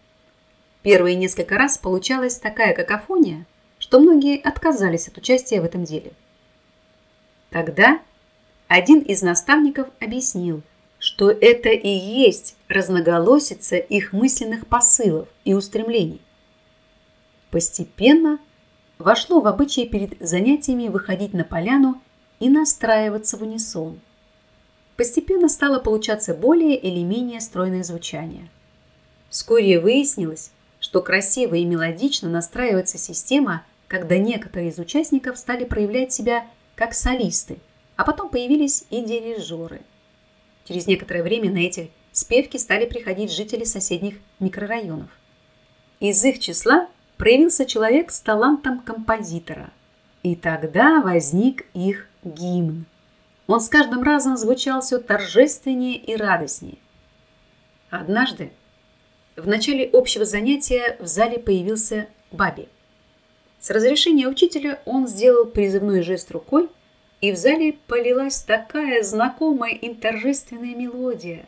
Первые несколько раз получалась такая какофония, что многие отказались от участия в этом деле. Тогда один из наставников объяснил, что это и есть разноголосица их мысленных посылов и устремлений. Постепенно вошло в обычай перед занятиями выходить на поляну и настраиваться в унисон – постепенно стало получаться более или менее стройное звучание. Вскоре выяснилось, что красиво и мелодично настраивается система, когда некоторые из участников стали проявлять себя как солисты, а потом появились и дирижеры. Через некоторое время на эти спевки стали приходить жители соседних микрорайонов. Из их числа проявился человек с талантом композитора. И тогда возник их гимн. Он с каждым разом звучал все торжественнее и радостнее. Однажды, в начале общего занятия в зале появился Баби. С разрешения учителя он сделал призывной жест рукой, и в зале полилась такая знакомая им торжественная мелодия.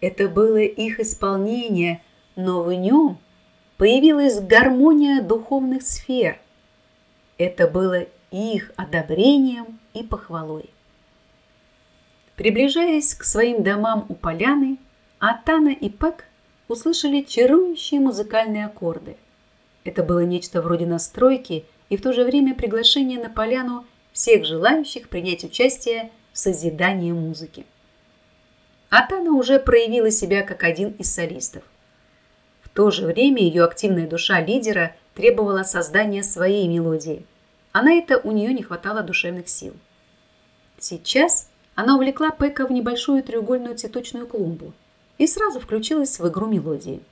Это было их исполнение, но в нем появилась гармония духовных сфер. Это было их одобрением и похвалой. Приближаясь к своим домам у поляны, Атана и Пэк услышали чарующие музыкальные аккорды. Это было нечто вроде настройки и в то же время приглашение на поляну всех желающих принять участие в созидании музыки. Атана уже проявила себя как один из солистов. В то же время ее активная душа лидера требовала создания своей мелодии, а на это у нее не хватало душевных сил. Сейчас она увлекла Пэка в небольшую треугольную цветочную клумбу и сразу включилась в игру мелодии.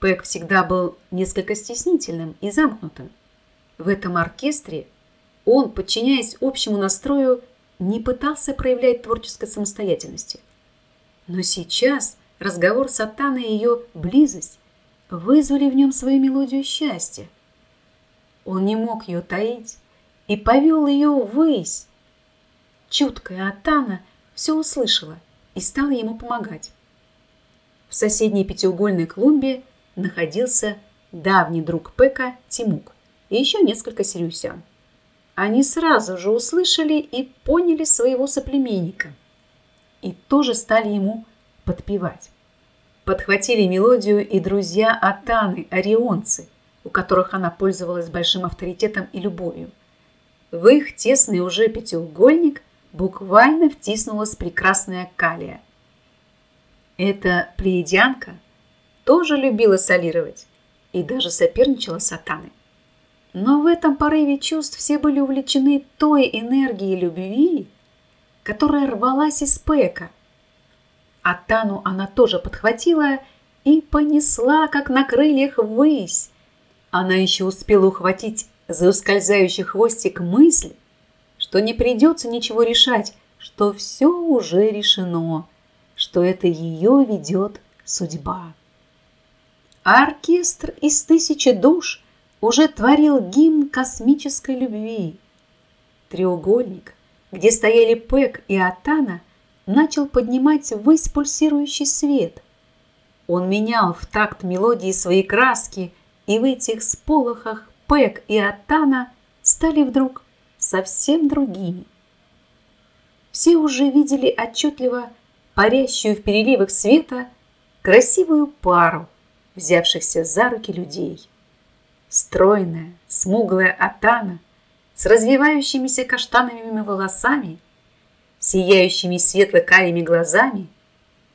Пэк всегда был несколько стеснительным и замкнутым. В этом оркестре он, подчиняясь общему настрою, не пытался проявлять творческой самостоятельности. Но сейчас разговор с Атаной и ее близость вызвали в нем свою мелодию счастья. Он не мог ее таить и повел ее ввысь, Чуткая Атана все услышала и стала ему помогать. В соседней пятиугольной клумбе находился давний друг Пека Тимук и еще несколько сирюсян. Они сразу же услышали и поняли своего соплеменника и тоже стали ему подпевать. Подхватили мелодию и друзья Атаны, орионцы, у которых она пользовалась большим авторитетом и любовью. В их тесный уже пятиугольник – буквально втиснулась прекрасная Калия. Эта плеядянка тоже любила солировать и даже соперничала с Атаной. Но в этом порыве чувств все были увлечены той энергией любви, которая рвалась из Пека. Атану она тоже подхватила и понесла, как на крыльях, ввысь. Она еще успела ухватить за ускользающий хвостик мысль, что не придется ничего решать, что все уже решено, что это ее ведет судьба. А оркестр из тысячи душ уже творил гимн космической любви. Треугольник, где стояли Пэк и Атана, начал поднимать ввысь пульсирующий свет. Он менял в такт мелодии свои краски, и в этих сполохах Пэк и Атана стали вдруг совсем другими. Все уже видели отчетливо парящую в переливах света красивую пару взявшихся за руки людей. Стройная, смуглая Атана с развивающимися каштановыми волосами, сияющими светло-карими глазами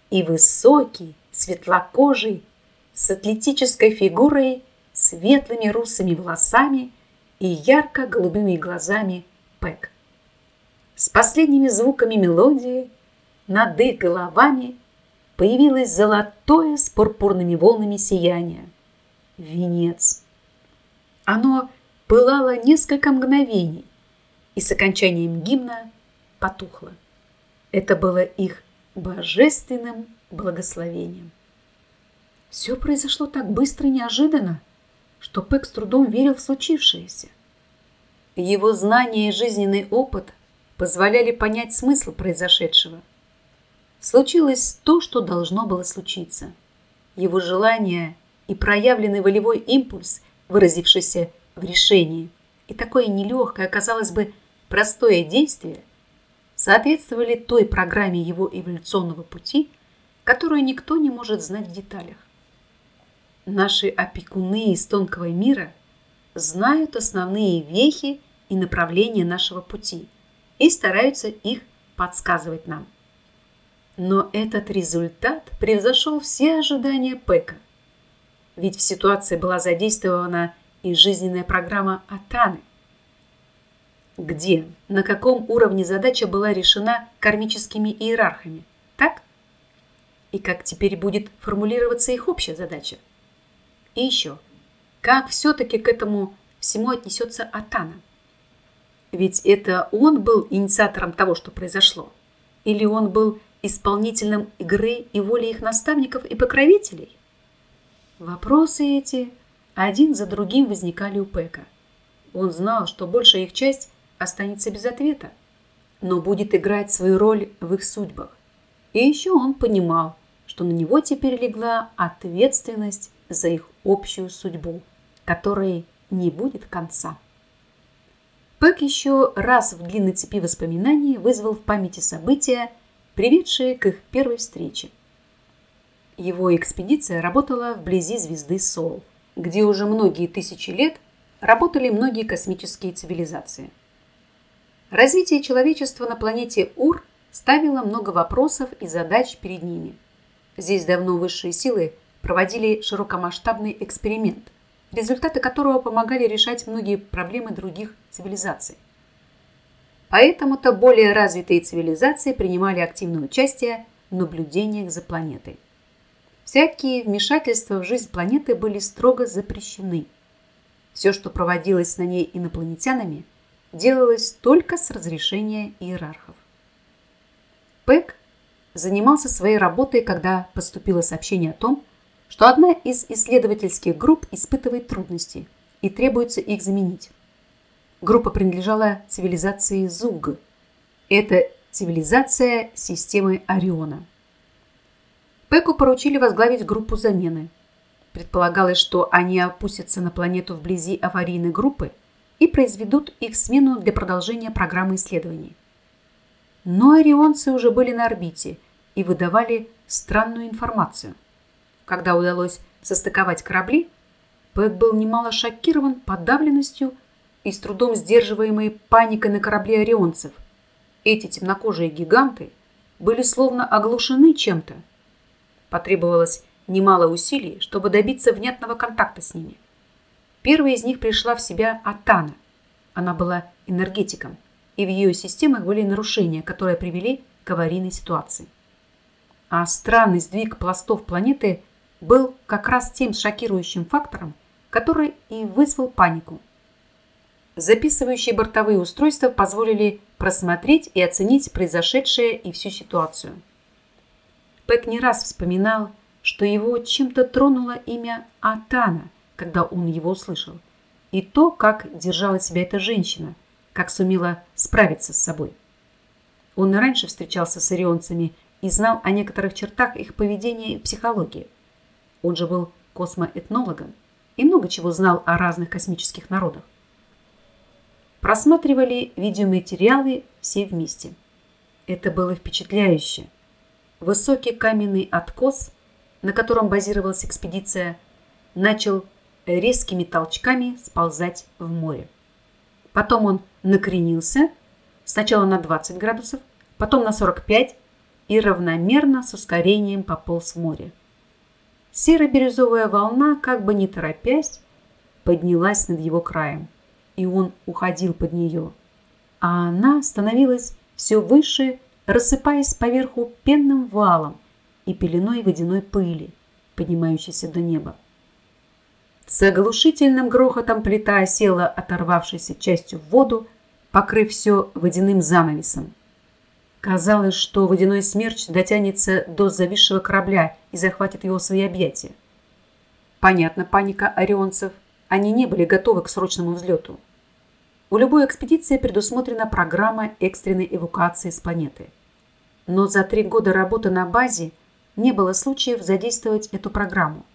и высокий, светлокожий, с атлетической фигурой, светлыми русыми волосами и ярко-голубыми глазами Пэк. С последними звуками мелодии над их головами появилось золотое с пурпурными волнами сияние. Венец. Оно пылало несколько мгновений и с окончанием гимна потухло. Это было их божественным благословением. Все произошло так быстро и неожиданно, что Пэк с трудом верил в случившееся. Его знания и жизненный опыт позволяли понять смысл произошедшего. Случилось то, что должно было случиться. Его желание и проявленный волевой импульс, выразившийся в решении, и такое нелегкое, казалось бы, простое действие, соответствовали той программе его эволюционного пути, которую никто не может знать в деталях. Наши опекуны из тонкого мира знают основные вехи и направления нашего пути и стараются их подсказывать нам. Но этот результат превзошел все ожидания Пэка. Ведь в ситуации была задействована и жизненная программа Атаны. Где, на каком уровне задача была решена кармическими иерархами, так? И как теперь будет формулироваться их общая задача? И еще, как все-таки к этому всему отнесется Атана? Ведь это он был инициатором того, что произошло? Или он был исполнителем игры и воли их наставников и покровителей? Вопросы эти один за другим возникали у Пека. Он знал, что большая их часть останется без ответа, но будет играть свою роль в их судьбах. И еще он понимал, что на него теперь легла ответственность за их общую судьбу, которой не будет конца. Пэк еще раз в длинной цепи воспоминаний вызвал в памяти события, приведшие к их первой встрече. Его экспедиция работала вблизи звезды Сол, где уже многие тысячи лет работали многие космические цивилизации. Развитие человечества на планете Ур ставило много вопросов и задач перед ними. Здесь давно высшие силы проводили широкомасштабный эксперимент, результаты которого помогали решать многие проблемы других цивилизаций. Поэтому-то более развитые цивилизации принимали активное участие в наблюдениях за планетой. Всякие вмешательства в жизнь планеты были строго запрещены. Все, что проводилось на ней инопланетянами, делалось только с разрешения иерархов. Пэк занимался своей работой, когда поступило сообщение о том, что одна из исследовательских групп испытывает трудности и требуется их заменить. Группа принадлежала цивилизации Зуг. Это цивилизация системы Ориона. Пеку поручили возглавить группу замены. Предполагалось, что они опустятся на планету вблизи аварийной группы и произведут их смену для продолжения программы исследований. Но орионцы уже были на орбите и выдавали странную информацию. Когда удалось состыковать корабли, Пэк был немало шокирован подавленностью и с трудом сдерживаемой паникой на корабле орионцев. Эти темнокожие гиганты были словно оглушены чем-то – Потребовалось немало усилий, чтобы добиться внятного контакта с ними. Первая из них пришла в себя Атана. Она была энергетиком, и в ее системах были нарушения, которые привели к аварийной ситуации. А странный сдвиг пластов планеты был как раз тем шокирующим фактором, который и вызвал панику. Записывающие бортовые устройства позволили просмотреть и оценить произошедшее и всю ситуацию – Пэк не раз вспоминал, что его чем-то тронуло имя Атана, когда он его услышал, и то, как держала себя эта женщина, как сумела справиться с собой. Он и раньше встречался с орионцами и знал о некоторых чертах их поведения и психологии. Он же был космоэтнологом и много чего знал о разных космических народах. просматривали видеоматериалы все вместе. Это было впечатляюще. Высокий каменный откос, на котором базировалась экспедиция, начал резкими толчками сползать в море. Потом он накренился сначала на 20 градусов, потом на 45 и равномерно с ускорением пополз в море. Серо-бирюзовая волна, как бы не торопясь, поднялась над его краем, и он уходил под нее, а она становилась все выше, рассыпаясь поверху пенным валом и пеленой водяной пыли, поднимающейся до неба. С оглушительным грохотом плита осела оторвавшейся частью в воду, покрыв все водяным занавесом. Казалось, что водяной смерч дотянется до зависшего корабля и захватит его в свои объятия. Понятно, паника орионцев. Они не были готовы к срочному взлету. У любой экспедиции предусмотрена программа экстренной эвакуации с планеты. Но за три года работы на базе не было случаев задействовать эту программу.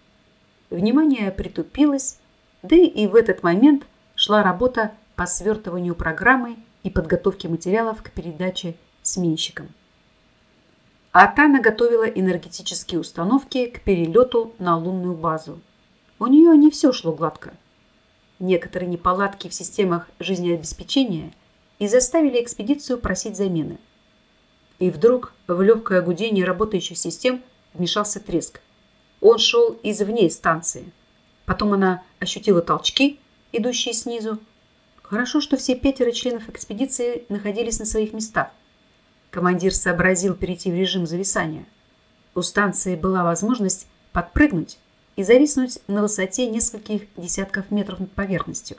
Внимание притупилось, да и в этот момент шла работа по свертыванию программы и подготовке материалов к передаче сменщикам. Атана готовила энергетические установки к перелету на лунную базу. У нее не все шло гладко. Некоторые неполадки в системах жизнеобеспечения и заставили экспедицию просить замены. И вдруг в легкое гудение работающих систем вмешался треск. Он шел извне станции. Потом она ощутила толчки, идущие снизу. Хорошо, что все пятеро членов экспедиции находились на своих местах – Командир сообразил перейти в режим зависания. У станции была возможность подпрыгнуть и зависнуть на высоте нескольких десятков метров над поверхностью.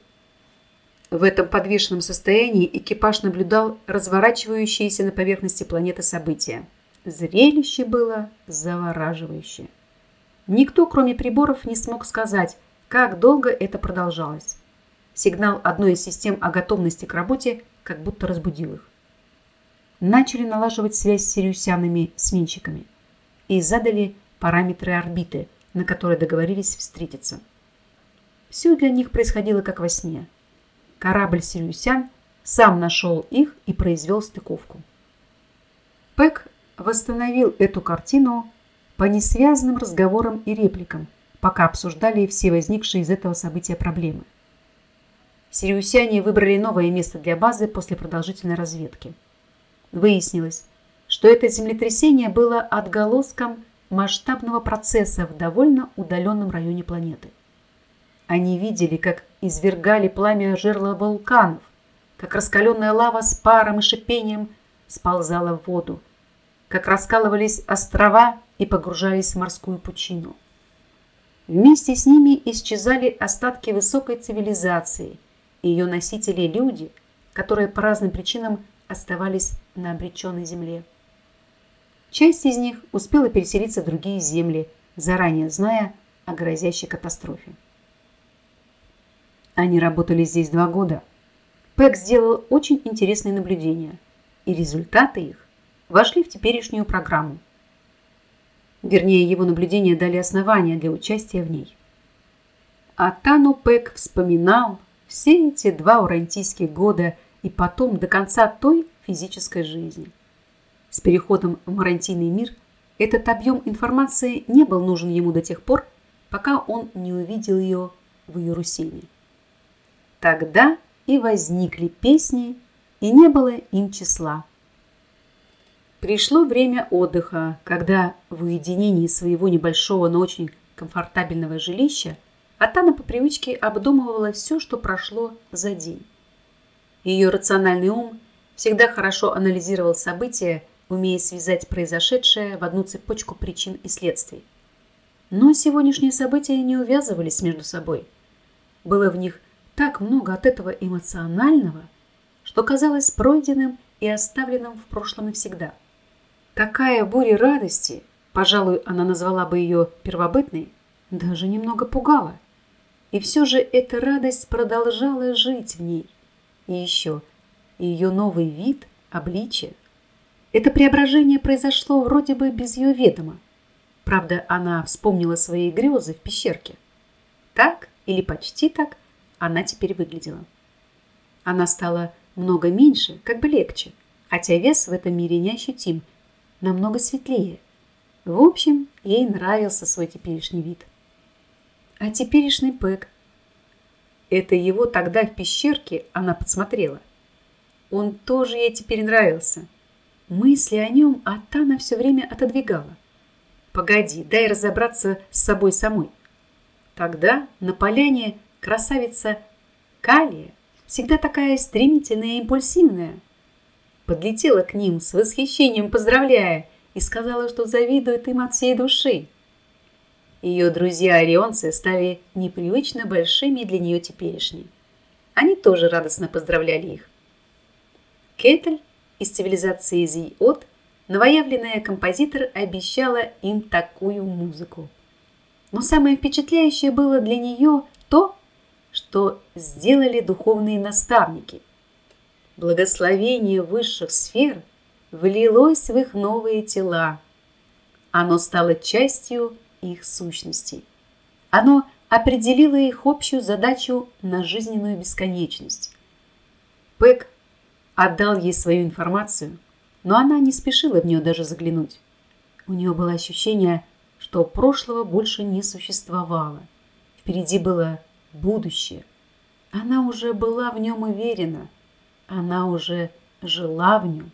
В этом подвешенном состоянии экипаж наблюдал разворачивающиеся на поверхности планеты события. Зрелище было завораживающее. Никто, кроме приборов, не смог сказать, как долго это продолжалось. Сигнал одной из систем о готовности к работе как будто разбудил их начали налаживать связь с сириусянами-сменщиками и задали параметры орбиты, на которые договорились встретиться. Все для них происходило как во сне. Корабль «Сириусян» сам нашел их и произвел стыковку. Пэк восстановил эту картину по несвязанным разговорам и репликам, пока обсуждали все возникшие из этого события проблемы. Сириусяне выбрали новое место для базы после продолжительной разведки – Выяснилось, что это землетрясение было отголоском масштабного процесса в довольно удаленном районе планеты. Они видели, как извергали пламя жерла вулканов, как раскаленная лава с паром и шипением сползала в воду, как раскалывались острова и погружались в морскую пучину. Вместе с ними исчезали остатки высокой цивилизации и ее носители люди, которые по разным причинам оставались на обреченной земле. Часть из них успела переселиться в другие земли, заранее зная о грозящей катастрофе. Они работали здесь два года. Пэк сделал очень интересные наблюдения, и результаты их вошли в теперешнюю программу. Вернее, его наблюдения дали основания для участия в ней. А Тану Пэк вспоминал все эти два урантийских года и потом до конца той физической жизни. С переходом в марантийный мир этот объем информации не был нужен ему до тех пор, пока он не увидел ее в Иерусалиме. Тогда и возникли песни, и не было им числа. Пришло время отдыха, когда в уединении своего небольшого, но очень комфортабельного жилища Атана по привычке обдумывала все, что прошло за день. Ее рациональный ум всегда хорошо анализировал события, умея связать произошедшее в одну цепочку причин и следствий. Но сегодняшние события не увязывались между собой. Было в них так много от этого эмоционального, что казалось пройденным и оставленным в прошлом навсегда. Такая буря радости, пожалуй, она назвала бы ее первобытной, даже немного пугала. И все же эта радость продолжала жить в ней. И еще – ее новый вид, обличие. Это преображение произошло вроде бы без ее ведома. Правда, она вспомнила свои грезы в пещерке. Так, или почти так, она теперь выглядела. Она стала много меньше, как бы легче, хотя вес в этом мире неощутим, намного светлее. В общем, ей нравился свой теперешний вид. А теперешний Пэк. Это его тогда в пещерке она подсмотрела. Он тоже ей теперь нравился. Мысли о нем Атана все время отодвигала. Погоди, дай разобраться с собой самой. Тогда на поляне красавица Калия, всегда такая стремительная и импульсивная, подлетела к ним с восхищением поздравляя и сказала, что завидует им от всей души. Ее друзья-орионцы стали непривычно большими для нее теперешними. Они тоже радостно поздравляли их. Кетель из цивилизации Зиот, новоявленная композитор, обещала им такую музыку. Но самое впечатляющее было для нее что сделали духовные наставники. Благословение высших сфер влилось в их новые тела. Оно стало частью их сущностей. Оно определило их общую задачу на жизненную бесконечность. Пэк отдал ей свою информацию, но она не спешила в нее даже заглянуть. У нее было ощущение, что прошлого больше не существовало. Впереди было будущее. Она уже была в нем уверена. Она уже жила в нем.